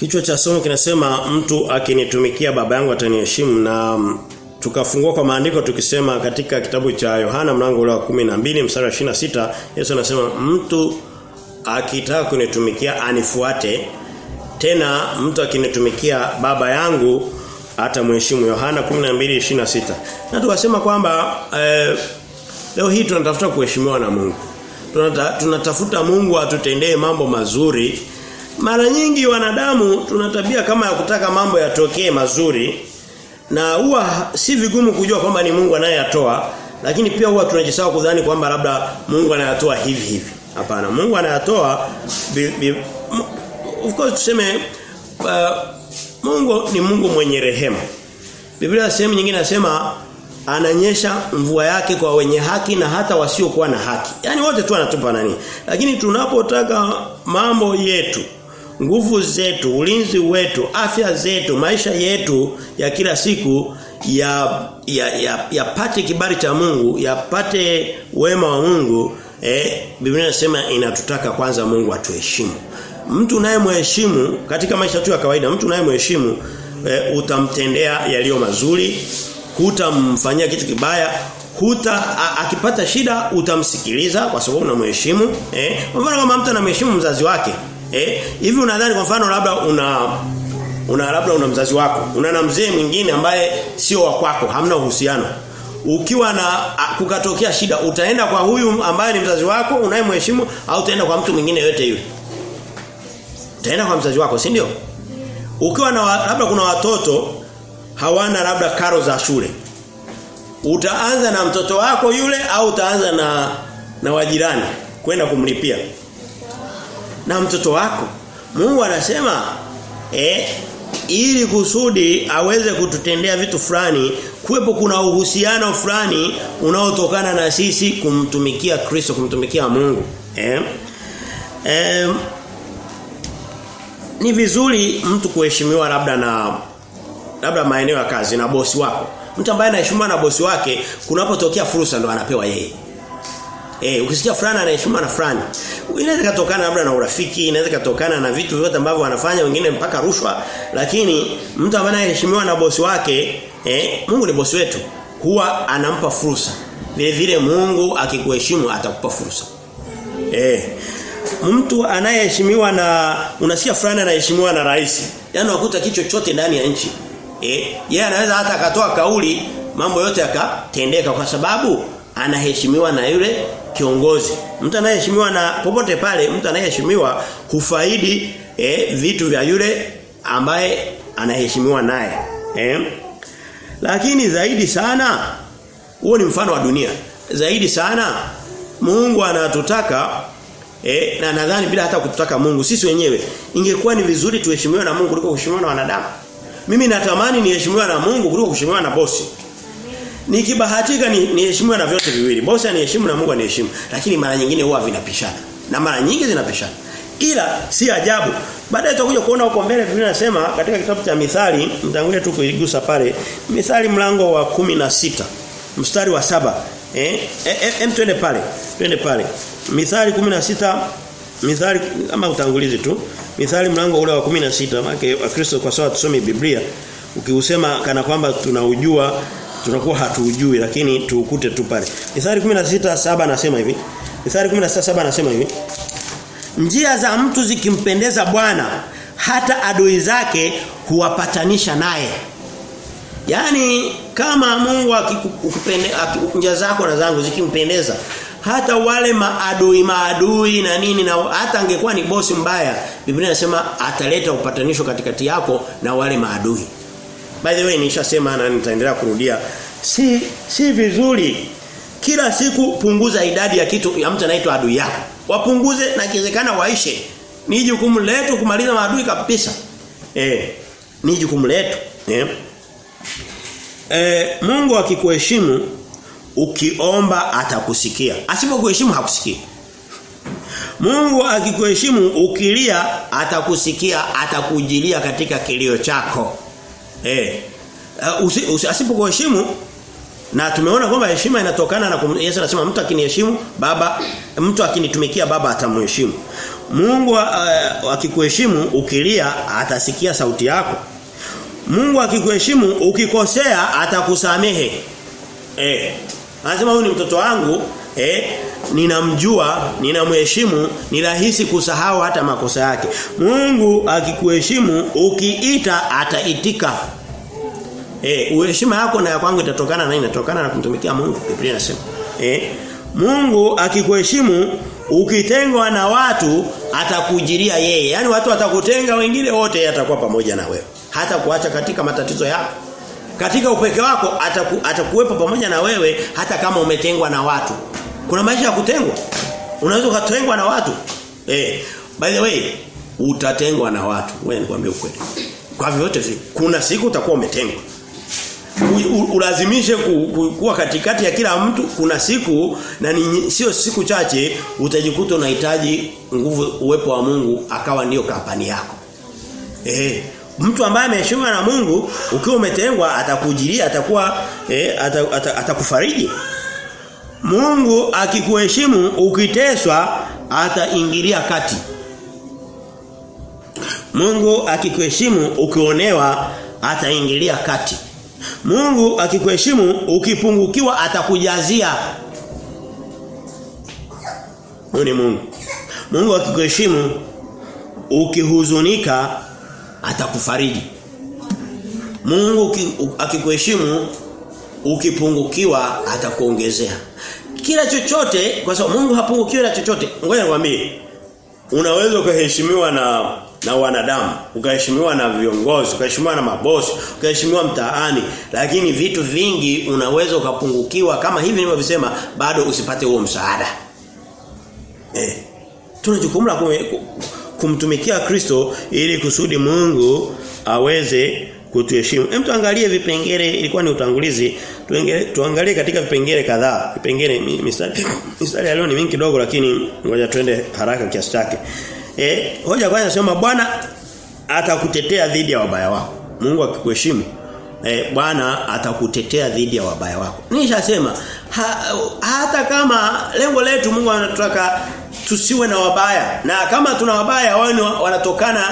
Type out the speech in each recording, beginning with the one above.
Kichwa cha somo kinasema mtu akinitumikia baba yangu ataniheshimu. Na mm, tukafungua kwa maandiko tukisema katika kitabu cha Yohana mlango wa 12 mstari wa 26 Yesu anasema mtu akitaka kunitumikia anifuate tena mtu akinitumikia baba yangu atamheshimu. Yohana 12:26 na tukasema kwamba eh, leo hii tunatafuta kuheshimiwa na Mungu. Tunata, tunatafuta Mungu atutendee mambo mazuri mara nyingi wanadamu tuna tabia kama ya kutaka mambo yatokee mazuri na huwa si vigumu kujua kwamba ni Mungu anayeyatoa lakini pia huwa tunajisahau kudhani kwamba labda Mungu anayatoa hivi hivi hapana Mungu anayatoa of course tuseme uh, Mungu ni Mungu mwenye rehema Biblia sehemu nyingine nasema ananyesha mvua yake kwa wenye haki na hata wasiokuwa na haki. Yaani wote tu anatupa nani. Lakini tunapotaka mambo yetu, nguvu zetu, ulinzi wetu, afya zetu, maisha yetu ya kila siku ya ya ya yapate kibali cha Mungu, yapate wema wa Mungu, eh Biblia inasema inatutaka kwanza Mungu atuheshimu. Mtu unayemheshimu katika maisha tu ya kawaida, mtu unayemheshimu e, utamtendea yaliyo mazuri, hutamfanyia kitu kibaya, huta a, akipata shida utamsikiliza kwa sababu unamheshimu. Eh, kwa mfano kama mtu anamheshimu mzazi wake, eh, hivi unadhani kwa mfano labda una una labda una mzazi wako, una na mzee mwingine ambaye sio wa kwako, hamna uhusiano. Ukiwa na kukatokea shida, utaenda kwa huyu ambaye ni mzazi wako unayemheshimu au utaenda kwa mtu mwingine yote yule? Utaenda kwa mzazi wako, si ndio? Ukiwa na labda kuna watoto hawana labda karo za shule. Utaanza na mtoto wako yule au utaanza na na wajirani kwenda kumlipia. Na mtoto wako. Mungu anasema eh ili kusudi aweze kututendea vitu fulani kuwepo kuna uhusiano fulani unaotokana na sisi kumtumikia Kristo kumtumikia Mungu eh eh ni vizuri mtu kuheshimiwa labda na labda maeneo ya kazi na bosi wako. Mtu ambaye anaheshimiwa na bosi wake kunapotokea fursa ndo anapewa yeye. Eh, ukisikia fulani anaheshimiwa na fulani, inaweza kutokana labda na urafiki, inaweza kutokana na vitu vyote ambavyo wanafanya wengine mpaka rushwa, lakini mtu ambaye anaheshimiwa na bosi wake, eh, Mungu ni bosi wetu, huwa anampa fursa. Vile vile Mungu akikuheshimu atakupa fursa. Eh, mtu anayeheshimiwa na unasikia fulani anaheshimiwa na rais. Yaani wakuta kicho chote ndani ya nchi. Eh, yeye anaweza hata akatoa kauli mambo yote yakatendeka kwa sababu anaheshimiwa na yule kiongozi. Mtu anayeheshimiwa na popote pale, mtu anayeheshimiwa hufaidi eh, vitu vya yule ambaye anaheshimiwa naye. Eh? Lakini zaidi sana huo ni mfano wa dunia. Zaidi sana Mungu anatutaka Eh, na nadhani bila hata kututaka Mungu sisi wenyewe ingekuwa ni vizuri tuheshimiwe na Mungu kuliko kuheshimiwa na wanadamu. Mimi natamani niheshimiwe na Mungu kuliko kuheshimiwa na bosi. Nikibahatika ni niheshimiwa na vyote viwili. Bosi aniheshimu na Mungu aniheshimu. Lakini mara nyingine huwa vinapishana. Na mara nyingi zinapishana. Ila si ajabu. Baadaye tutakuja kuona huko mbele Biblia inasema katika kitabu cha Mithali, mtangulia tu kuigusa pale. Mithali mlango wa kumi na sita mstari wa saba Eh, eh, eh twende pale. Twende pale. Mithali 16 Mithali kama utangulizi tu. Mithali mlango ule wa 16 maana Wakristo kwa sababu tusome Biblia ukiusema kana kwamba tunaujua tunakuwa hatujui lakini tuukute tu pale. Mithali 16:7 anasema hivi. Mithali 16:7 anasema hivi. Njia za mtu zikimpendeza Bwana hata adui zake huwapatanisha naye. Yaani kama Mungu akikupendeza njia zako na zangu zikimpendeza hata wale maadui maadui na nini na hata angekuwa ni bosi mbaya Biblia inasema ataleta upatanisho katikati yako na wale maadui. By the way nishasema na nitaendelea kurudia si si vizuri kila siku punguza idadi ya kitu ya mtu anaitwa adui yako. Wapunguze na kiwezekana waishe. Ni jukumu letu kumaliza maadui kabisa. Eh, ni jukumu letu. Eh. Eh, Mungu akikuheshimu ukiomba atakusikia. Asipokuheshimu hakusikii. Mungu akikuheshimu ukilia atakusikia, atakujilia katika kilio chako. Eh. Uh, asipokuheshimu na tumeona kwamba heshima inatokana na Yesu anasema mtu akiniheshimu baba mtu akinitumikia baba atamheshimu. Mungu uh, akikuheshimu ukilia atasikia sauti yako. Mungu akikuheshimu ukikosea atakusamehe. Eh. Anasema huyu ni mtoto wangu, eh, ninamjua, ninamheshimu, ni rahisi kusahau hata makosa yake. Mungu akikuheshimu ukiita ataitika. Eh, uheshima yako na ya kwangu itatokana na inatokana na kumtumikia Mungu. Biblia inasema. Eh, Mungu akikuheshimu ukitengwa na watu atakujiria yeye. Yaani watu watakutenga wengine wote atakuwa pamoja na wewe. Hata kuacha katika matatizo yako. Katika upeke wako ataku, atakuwepo pamoja na wewe hata kama umetengwa na watu. Kuna maisha ya kutengwa. Unaweza ukatengwa na watu. Eh, by the way, utatengwa na watu. Wewe nikwambie ukweli. Kwa vyote vile kuna siku utakuwa umetengwa. Ulazimishe ku, ku, kuwa katikati ya kila mtu kuna siku na ni sio siku chache utajikuta unahitaji nguvu uwepo wa Mungu akawa ndio kampani yako. Eh, mtu ambaye ameheshimiwa na Mungu ukiwa umetengwa atakujilia atakuwa eh, atakufariji. Mungu akikuheshimu ukiteswa ataingilia kati. Mungu akikuheshimu ukionewa ataingilia kati. Mungu akikuheshimu ukipungukiwa atakujazia. Huyu ni Mungu. Mungu akikuheshimu ukihuzunika atakufariji. Mungu akikuheshimu ukipungukiwa atakuongezea. Kila chochote kwa sababu Mungu hapungukiwi na chochote. Ngoja nikwambie. Unaweza ukaheshimiwa na na wanadamu, ukaheshimiwa na viongozi, ukaheshimiwa na mabosi, ukaheshimiwa mtaani, lakini vitu vingi unaweza ukapungukiwa kama hivi nilivyosema bado usipate huo msaada. Eh. Tuna jukumu la kumtumikia Kristo ili kusudi Mungu aweze kutuheshimu. Hem tuangalie vipengele ilikuwa ni utangulizi. Tuangalie, katika vipengele kadhaa. Vipengele mistari mistari leo ni mingi kidogo lakini ngoja twende haraka kiasi chake. Eh, hoja kwanza nasema Bwana atakutetea dhidi ya wabaya wako. Mungu akikuheshimu eh, Bwana atakutetea dhidi ya wabaya wako. Nishasema ha, hata kama lengo letu Mungu anataka tusiwe na wabaya na kama tuna wabaya wao wanatokana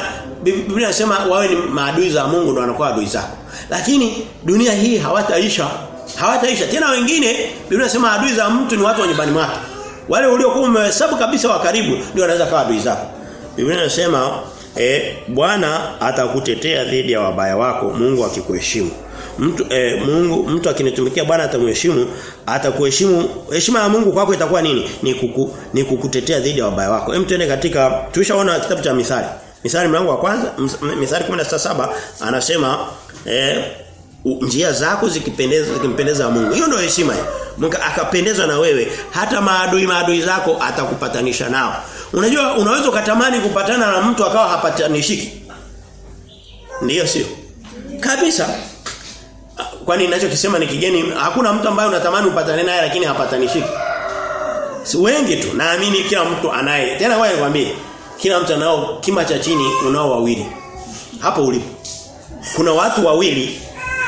Biblia inasema wawe ni maadui za Mungu ndio wanakuwa adui zako. Lakini dunia hii hawataisha. Hawataisha. Tena wengine Biblia inasema adui za mtu ni watu wa nyumbani mwake. Wale uliokuwa umehesabu kabisa wa karibu ndio wanaweza kuwa adui zako. Biblia inasema eh Bwana atakutetea dhidi ya wabaya wako Mungu akikuheshimu. Mtu e, Mungu mtu akinitumikia Bwana atamheshimu, atakuheshimu. Heshima ya Mungu kwako itakuwa nini? Ni kuku, ni kukutetea dhidi ya wabaya wako. Hem tuende katika tulishaona kitabu cha Mithali. Mithali mlango wa kwanza, Mithali 16:7 anasema eh njia zako zikipendeza zikimpendeza Mungu. Hiyo ndio heshima. Mungu akapendezwa na wewe, hata maadui maadui zako atakupatanisha nao. Unajua unaweza ukatamani kupatana na mtu akawa hapatanishiki. Ndiyo sio? Kabisa. Kwani ninachokisema ni kigeni, hakuna mtu ambaye unatamani upatane naye lakini hapatanishiki. Si wengi tu. Naamini kila mtu anaye. Tena wewe nikwambie, kila mtu anao kima cha chini unao wawili. Hapo ulipo. Kuna watu wawili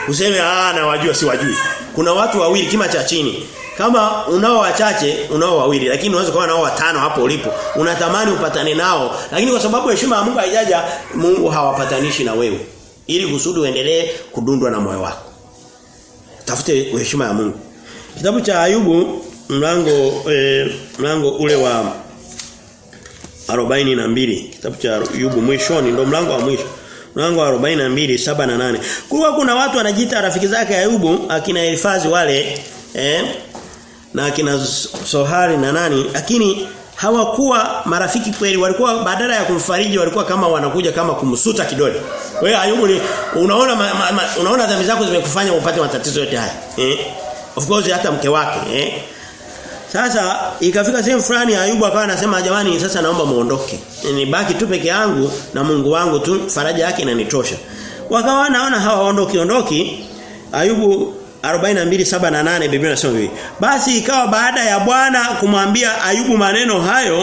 useme ah na wajua si wajui. Kuna watu wawili kima cha chini. Kama unao wachache unao wawili lakini unaweza kuwa nao watano hapo ulipo. Unatamani upatane nao lakini kwa sababu heshima ya Mungu haijaja Mungu hawapatanishi na wewe. Ili kusudi uendelee kudundwa na moyo wako. Tafute heshima ya Mungu. Kitabu cha Ayubu mlango eh, mlango ule wa 42 kitabu cha Ayubu mwishoni ndo mlango wa mwisho mlango wa 42 7 na 8 kulikuwa kuna watu wanajiita rafiki zake Ayubu akina Elifazi wale eh na akina Sohari na nani lakini hawakuwa marafiki kweli walikuwa badala ya kumfariji walikuwa kama wanakuja kama kumsuta kidole wewe Ayubu ni unaona ma, ma, ma, unaona dhambi zako zimekufanya upate matatizo yote haya eh of course hata mke wake eh sasa ikafika sehemu fulani Ayubu akawa anasema jamani sasa naomba muondoke. Nibaki tu peke yangu na Mungu wangu tu faraja yake inanitosha. Wakawa naona hawaondoki ondoki. Ayubu 42:7 na 8 Biblia inasema hivi. Basi ikawa baada ya Bwana kumwambia Ayubu maneno hayo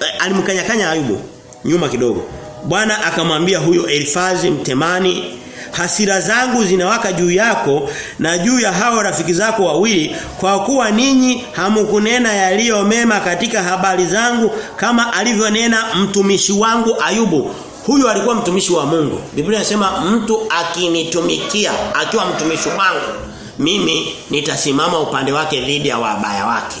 eh, alimkanyakanya Ayubu nyuma kidogo. Bwana akamwambia huyo Elifazi mtemani hasira zangu zinawaka juu yako na juu ya hao rafiki zako wawili kwa kuwa ninyi hamukunena yaliyo mema katika habari zangu kama alivyonena mtumishi wangu Ayubu huyu alikuwa mtumishi wa Mungu. Biblia inasema mtu akinitumikia akiwa mtumishi wangu mimi nitasimama upande wake dhidi ya wabaya wake.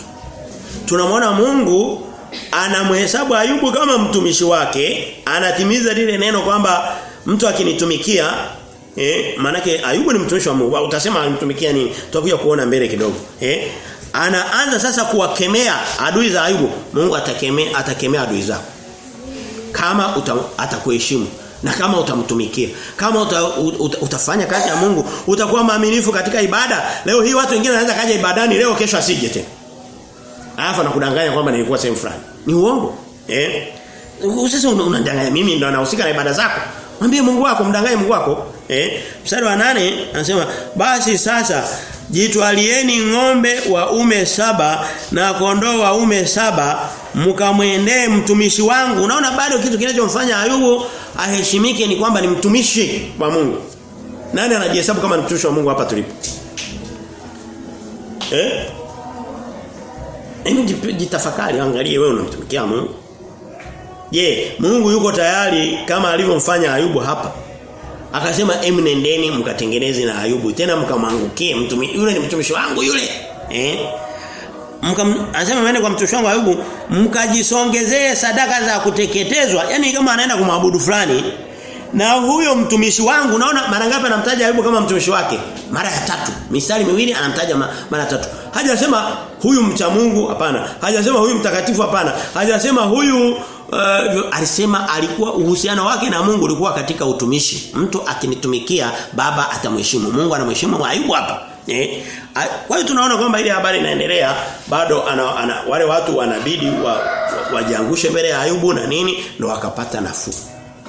Tunamwona Mungu anamhesabu Ayubu kama mtumishi wake anatimiza lile neno kwamba mtu akinitumikia eh manake Ayubu ni mtumishi wa Mungu. Utasema alimtumikia nini? Tutakuja kuona mbele kidogo eh. Anaanza sasa kuwakemea adui za Ayubu. Mungu atakemea atakemea adui zako kama uta, atakuheshimu na kama utamtumikia kama uta, uta, utafanya kazi ya Mungu utakuwa maaminifu katika ibada. Leo hii watu wengine wanaweza kaja ibadani leo kesho asije tena. Alafu anakudanganya kwamba nilikuwa sehemu fulani. Ni uongo. Eh? Sasa unadanganya mimi ndo nahusika na ibada zako. Mwambie Mungu wako mdanganye Mungu wako. Eh? Mstari wa nane anasema basi sasa jitwalieni ng'ombe wa ume saba na kondoo wa ume saba mkamwendee mtumishi wangu unaona bado kitu kinachomfanya Ayubu aheshimike ni kwamba ni mtumishi wa Mungu nani anajihesabu kama mtumishi wa Mungu hapa tulipo eh Hebu jitafakari angalie wewe unamtumikia Mungu. Je, Mungu yuko tayari kama alivyomfanya Ayubu hapa? Akasema em nendeni mkatengeneze na Ayubu tena mkamwangukie mtumishi yule ni mtumishi wangu yule. Eh? Anasema mwende kwa mtoto wangu Ayubu mkajisongezee sadaka za kuteketezwa. Yaani kama anaenda kumwabudu fulani na huyo mtumishi wangu naona mara ngapi anamtaja Ayubu kama mtumishi wake? Mara ya tatu. Mistari miwili anamtaja ma, mara tatu. Hajasema huyu mcha Mungu hapana. Hajasema huyu mtakatifu hapana. Hajasema huyu uh, alisema alikuwa uhusiano wake na Mungu ulikuwa katika utumishi. Mtu akinitumikia baba atamheshimu. Mungu anamheshimu Ayubu hapa. Eh? Kwa hiyo tunaona kwamba ile habari inaendelea bado ana, ana, wale watu wanabidi wajiangushe wa, wa mbele ya Ayubu na nini ndo wakapata nafuu.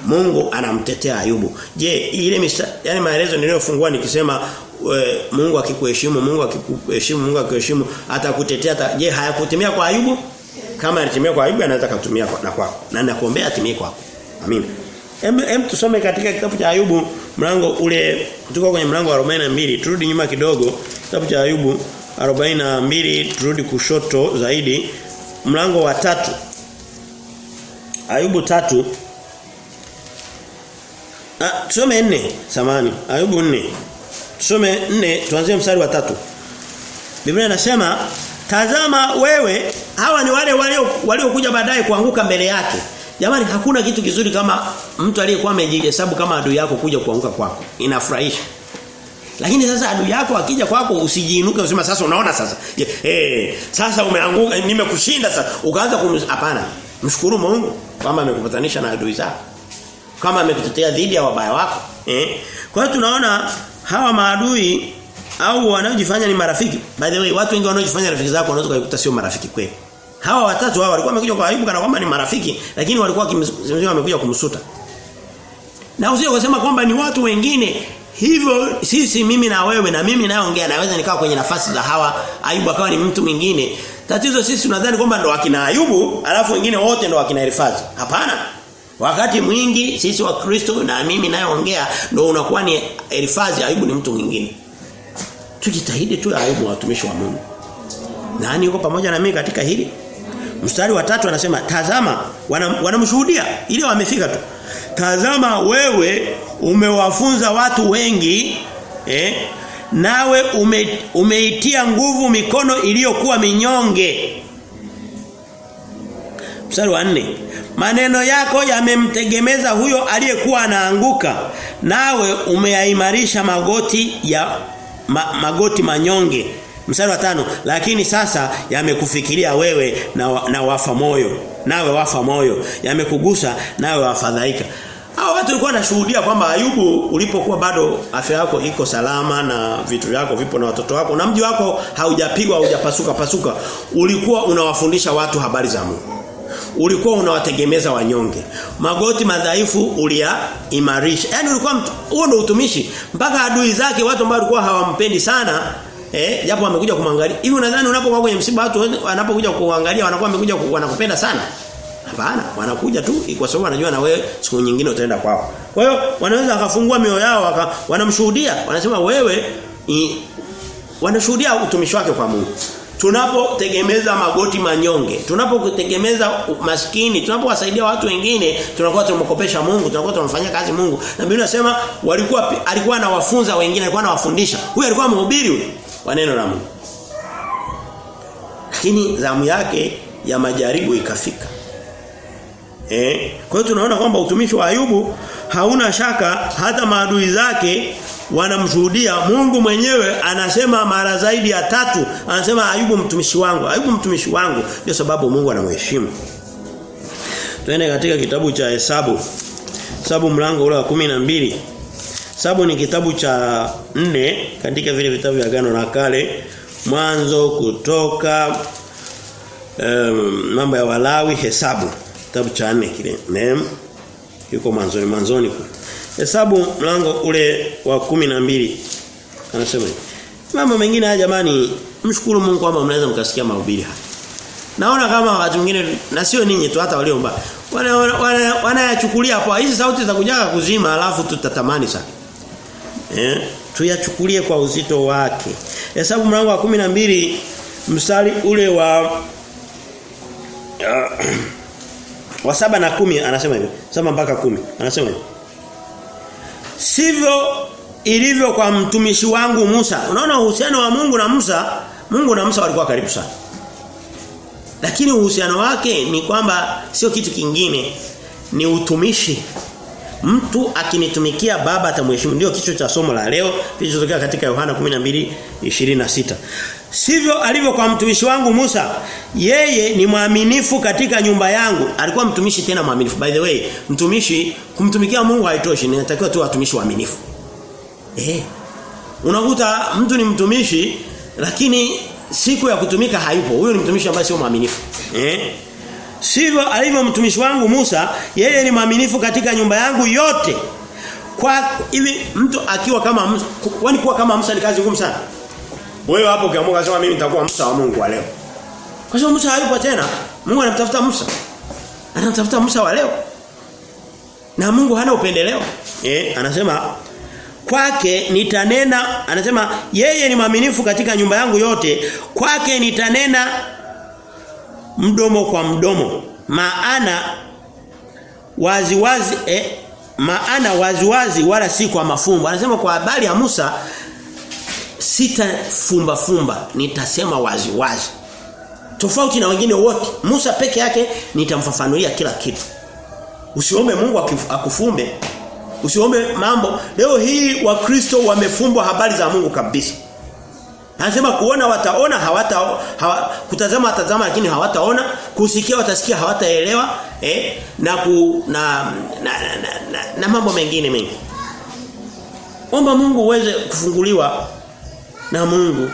Mungu anamtetea Ayubu. Je, ile yani maelezo niliyofungua nikisema we, Mungu akikuheshimu, Mungu akikuheshimu, Mungu akikuheshimu atakutetea. Ata, je, hayakutimia kwa Ayubu? Kama alitimia kwa Ayubu anaweza kutumia na kwako. Na nakuombea atimie kwako. Amina. Hem hem tusome katika kitabu cha Ayubu mlango ule tuko kwenye mlango wa 42 turudi nyuma kidogo. Kitabu cha Ayubu 42 turudi kushoto zaidi. Mlango wa tatu. Ayubu tatu. Ah, tusome 4 samani. Ayubu 4 Tusome 4 tuanzie mstari wa tatu. Biblia inasema tazama wewe hawa ni wale walio waliokuja baadaye kuanguka mbele yake. Jamani hakuna kitu kizuri kama mtu aliyekuwa amejihesabu kama adui yako kuja kuanguka kwako. Inafurahisha. Lakini sasa adui yako akija kwako usijiinuke usema sasa unaona sasa. Eh hey, sasa umeanguka nimekushinda sasa. Ukaanza hapana. Mshukuru Mungu kwamba amekupatanisha na adui zako kama amekutetea dhidi ya wabaya wako eh kwa hiyo tunaona hawa maadui au wanaojifanya ni marafiki by the way watu wengi wanaojifanya rafiki zako wanaweza kukuta sio marafiki kweli hawa watatu hawa walikuwa wamekuja kwa Ayubu kana kwamba ni marafiki lakini walikuwa kimzima wamekuja kumsuta na usije kusema kwamba ni watu wengine hivyo sisi mimi na wewe na mimi naongea naweza nikawa kwenye nafasi za hawa Ayubu akawa ni mtu mwingine tatizo sisi tunadhani kwamba ndo wakina Ayubu alafu wengine wote ndo wakina Elifazi hapana Wakati mwingi sisi wa Kristo na mimi nayeongea ndo unakuwa ni Elifazi Ayubu ni mtu mwingine. Tujitahidi tu Ayubu watumishi wa Mungu. Nani yuko pamoja na mimi katika hili? Mstari wa tatu anasema tazama wanamshuhudia wana ile wamefika tu. Tazama wewe umewafunza watu wengi eh nawe ume, umeitia nguvu mikono iliyokuwa minyonge. Mstari wa nne Maneno yako yamemtegemeza huyo aliyekuwa anaanguka nawe umeyaimarisha magoti ya ma, magoti manyonge mstari wa tano lakini sasa yamekufikiria wewe na, na wafa moyo nawe wafa moyo yamekugusa nawe wafadhaika hao watu walikuwa wanashuhudia kwamba Ayubu ulipokuwa bado afya yako iko salama na vitu vyako vipo na watoto wako na mji wako haujapigwa haujapasuka pasuka ulikuwa unawafundisha watu habari za Mungu ulikuwa unawategemeza wanyonge. Magoti madhaifu uliyaimarisha. Yaani ulikuwa huo ndio utumishi mpaka adui zake watu ambao walikuwa hawampendi sana eh japo wamekuja kumwangalia. Hivi unadhani unapokuwa kwenye msiba watu wanapokuja kuangalia wanakuwa wamekuja wanakupenda sana? Hapana, wanakuja tu kwa sababu wanajua na wewe siku nyingine utaenda kwao. Kwa hiyo wanaweza wakafungua mioyo yao waka, wanamshuhudia, wanasema wewe i, wanashuhudia utumishi wake kwa Mungu. Tunapotegemeza magoti manyonge, tunapotegemeza maskini, tunapowasaidia watu wengine, tunakuwa tumekopesha Mungu, tunakuwa tunamfanyia kazi Mungu. Na Biblia inasema walikuwa alikuwa anawafunza wengine, alikuwa anawafundisha. Huyu alikuwa mhubiri huyu wa neno la Mungu. Lakini zamu yake ya majaribu ikafika. Eh? Kwa hiyo tunaona kwamba utumishi wa Ayubu hauna shaka hata maadui zake wanamshuhudia Mungu mwenyewe anasema mara zaidi ya tatu anasema Ayubu mtumishi wangu Ayubu mtumishi wangu ndio sababu Mungu anamheshimu Twende katika kitabu cha Hesabu Hesabu mlango ule wa Hesabu ni kitabu cha nne katika vile vitabu vya Agano la Kale mwanzo kutoka um, mambo ya Walawi Hesabu. Kitabu cha nne kile nem yuko mwanzoni mwanzoni kule. Hesabu mlango ule wa kumi na mbili. Anasema mambo mengine haya jamani mshukuru Mungu kwamba mnaweza mkasikia mahubiri haya. Naona kama wakati mwingine na sio ninyi tu hata waliomba wanayachukulia wana, wana hapo hizi sauti za kujaga kuzima alafu tutatamani sana eh? Tuyachukulie kwa uzito wake. Hesabu mlango wa kumi na mbili mstari ule wa uh, wa saba na kumi anasema hivyo. saba mpaka kumi anasema hivyo. sivyo ilivyo kwa mtumishi wangu Musa. Unaona uhusiano wa Mungu na Musa? Mungu na Musa walikuwa karibu sana. Lakini uhusiano wake ni kwamba sio kitu kingine ni utumishi mtu akinitumikia baba atamheshimu ndio kichwa cha somo la leo kilichotokea katika Yohana 12:26 Sivyo alivyo kwa mtumishi wangu Musa. Yeye ni mwaminifu katika nyumba yangu. Alikuwa mtumishi tena mwaminifu. By the way, mtumishi kumtumikia Mungu haitoshi. Inatakiwa tu watumishi waaminifu. Eh. Unakuta mtu ni mtumishi lakini siku ya kutumika hayupo. Huyo ni mtumishi ambaye sio mwaminifu. Eh. Sivyo alivyo mtumishi wangu Musa, yeye ni mwaminifu katika nyumba yangu yote. Kwa hivi mtu akiwa kama Musa, kwani kuwa kama Musa ni kazi ngumu sana. Wewe hapo ukiamua kusema mimi nitakuwa Musa wa Mungu wa leo. Kwa sababu Musa hayupo tena. Mungu anamtafuta Musa. Anamtafuta Musa wa leo. Na Mungu hana upendeleo. Eh, anasema kwake nitanena anasema yeye ni mwaminifu katika nyumba yangu yote kwake nitanena mdomo kwa mdomo. Maana wazi wazi eh, maana wazi wazi wala si kwa mafumbo. Anasema kwa habari ya Musa sita fumba fumba nitasema wazi wazi tofauti na wengine wote. Musa peke yake nitamfafanulia kila kitu. Usiombe Mungu akufumbe. Usiombe mambo. Leo hii wakristo wamefumbwa habari za Mungu kabisa Anasema kuona wataona hawata hawa, kutazama watazama lakini hawataona, kusikia watasikia hawataelewa eh na ku na na, na, na, na, na mambo mengine mengi. Omba Mungu uweze kufunguliwa na Mungu.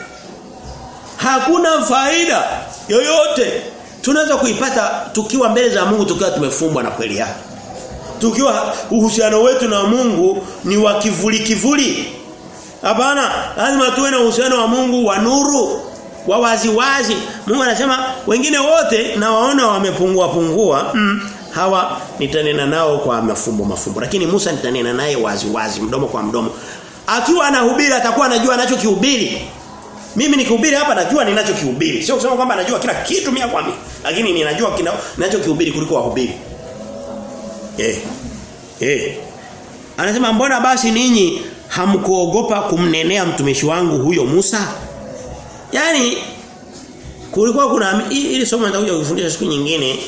Hakuna faida yoyote tunaweza kuipata tukiwa mbele za Mungu tukiwa tumefumbwa na kweli yake. Tukiwa uhusiano wetu na Mungu ni wa kivuli kivuli. Hapana, lazima tuwe na uhusiano wa Mungu wa nuru, wa wazi wazi. Mungu anasema wengine wote na waona wamepungua pungua. Mm, hawa nitanena nao kwa mafumbo mafumbo. Lakini Musa nitanena naye wazi wazi, mdomo kwa mdomo. Akiwa anahubiri atakuwa anajua anachokihubiri. Mimi nikihubiri hapa najua ninachokihubiri. Sio kusema kwamba najua kila kitu mia kwa mia, lakini ninajua ninachokihubiri kuliko wahubiri. Eh. Eh. Anasema mbona basi ninyi hamkuogopa kumnenea mtumishi wangu huyo Musa? Yaani kulikuwa kuna ili somo nitakuja kufundisha siku nyingine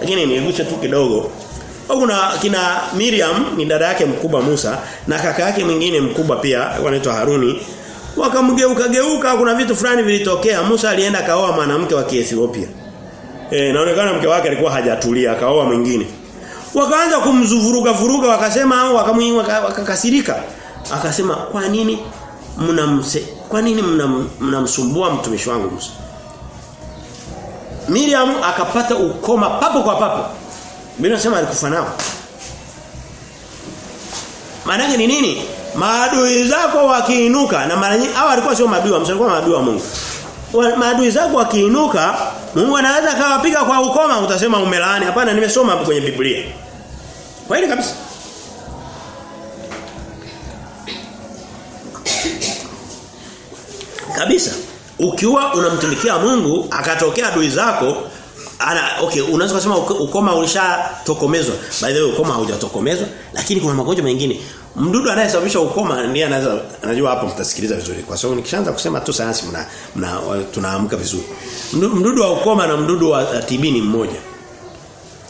lakini nigusa tu kidogo. Kuna kina Miriam ni dada yake mkubwa Musa na kaka yake mwingine mkubwa pia wanaitwa Haruni. Wakamgeuka geuka kuna vitu fulani vilitokea. Musa alienda kaoa mwanamke wa Kiethiopia. Eh inaonekana mke wake alikuwa hajatulia akaoa mwingine. Wakaanza kumzuvuruga vuruga wakasema au wakakasirika. Waka akasema kwa nini mnamse kwa nini mnamsumbua mna mtumishi wangu Musa Miriam akapata ukoma papo kwa papo Biblia inasema alikufa nao Maana ni nini maadui zako wakiinuka na mara nyingi hao walikuwa sio maadui wa Musa walikuwa maadui wa Mungu maadui zako wakiinuka Mungu anaweza akawapiga kwa ukoma utasema umelaani. Hapana nimesoma hapo kwenye Biblia. kwa hili kabisa. Kabisa. Ukiwa unamtumikia Mungu akatokea adui zako ana okay unaweza kusema ukoma ulishatokomezwa. By the way ukoma haujatokomezwa lakini kuna magonjwa mengine. Mdudu anayesababisha ukoma ndiye anaweza anajua hapo mtasikiliza vizuri kwa sababu nikishaanza kusema tu sayansi mna, mna tunaamka vizuri. Mdudu wa ukoma na mdudu wa TB ni mmoja.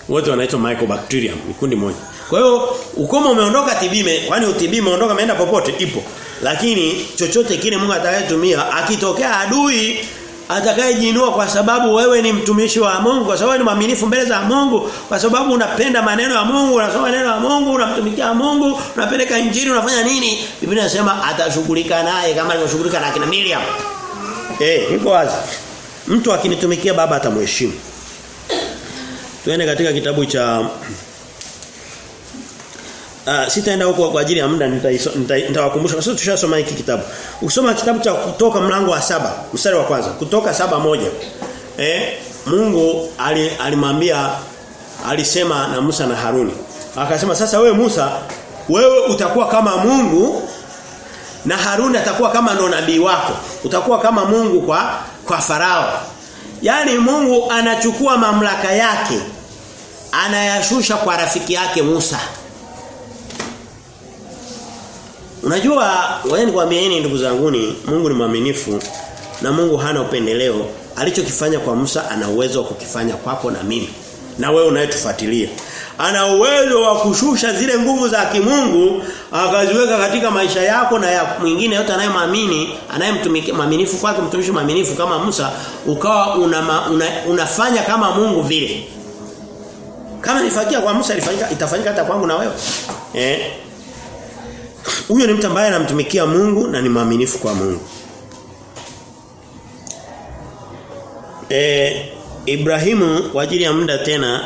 Wote wanaitwa Mycobacterium, ni kundi moja. Kwa hiyo ukoma umeondoka TB kwani TB imeondoka imeenda popote ipo. Lakini chochote kile Mungu atakayetumia akitokea adui atakayejiinua kwa sababu wewe ni mtumishi wa Mungu, kwa sababu ni mwaminifu mbele za Mungu, kwa sababu unapenda maneno ya Mungu, unasoma neno la Mungu, unamtumikia Mungu, unapeleka injili, unafanya nini? Biblia inasema atashughulika naye kama alivyoshughulika na kina Miriam. Eh, hey, iko wazi. Mtu akinitumikia baba atamheshimu. Tuende katika kitabu cha Uh, sitaenda huko kwa ajili ya muda nitawakumbusha kwa sababu tushasoma hiki kitabu. Ukisoma kitabu cha kutoka mlango wa saba mstari wa kwanza kutoka saba moja eh Mungu alimwambia alisema na Musa na Haruni. Akasema sasa wewe Musa wewe utakuwa kama Mungu na Haruni atakuwa kama ndo nabii wako. Utakuwa kama Mungu kwa kwa Farao. Yaani Mungu anachukua mamlaka yake anayashusha kwa rafiki yake Musa. Unajua wewe nikwambieni ndugu zanguni Mungu ni mwaminifu na Mungu hana upendeleo. Alichokifanya kwa Musa ana uwezo wa kukifanya kwako na mimi. Na wewe unayetufuatilia. Ana uwezo wa kushusha zile nguvu za kimungu akaziweka katika maisha yako na ya mwingine yote anayemwamini, anayemtumikia mwaminifu kwake mtumishi mwaminifu kama Musa ukawa una, una, unafanya kama Mungu vile. Kama nifakia kwa Musa ilifanyika itafanyika hata kwangu na wewe. Eh? Huyo ni mtu ambaye anamtumikia Mungu na ni mwaminifu kwa Mungu. E, Ibrahimu kwa ajili ya muda tena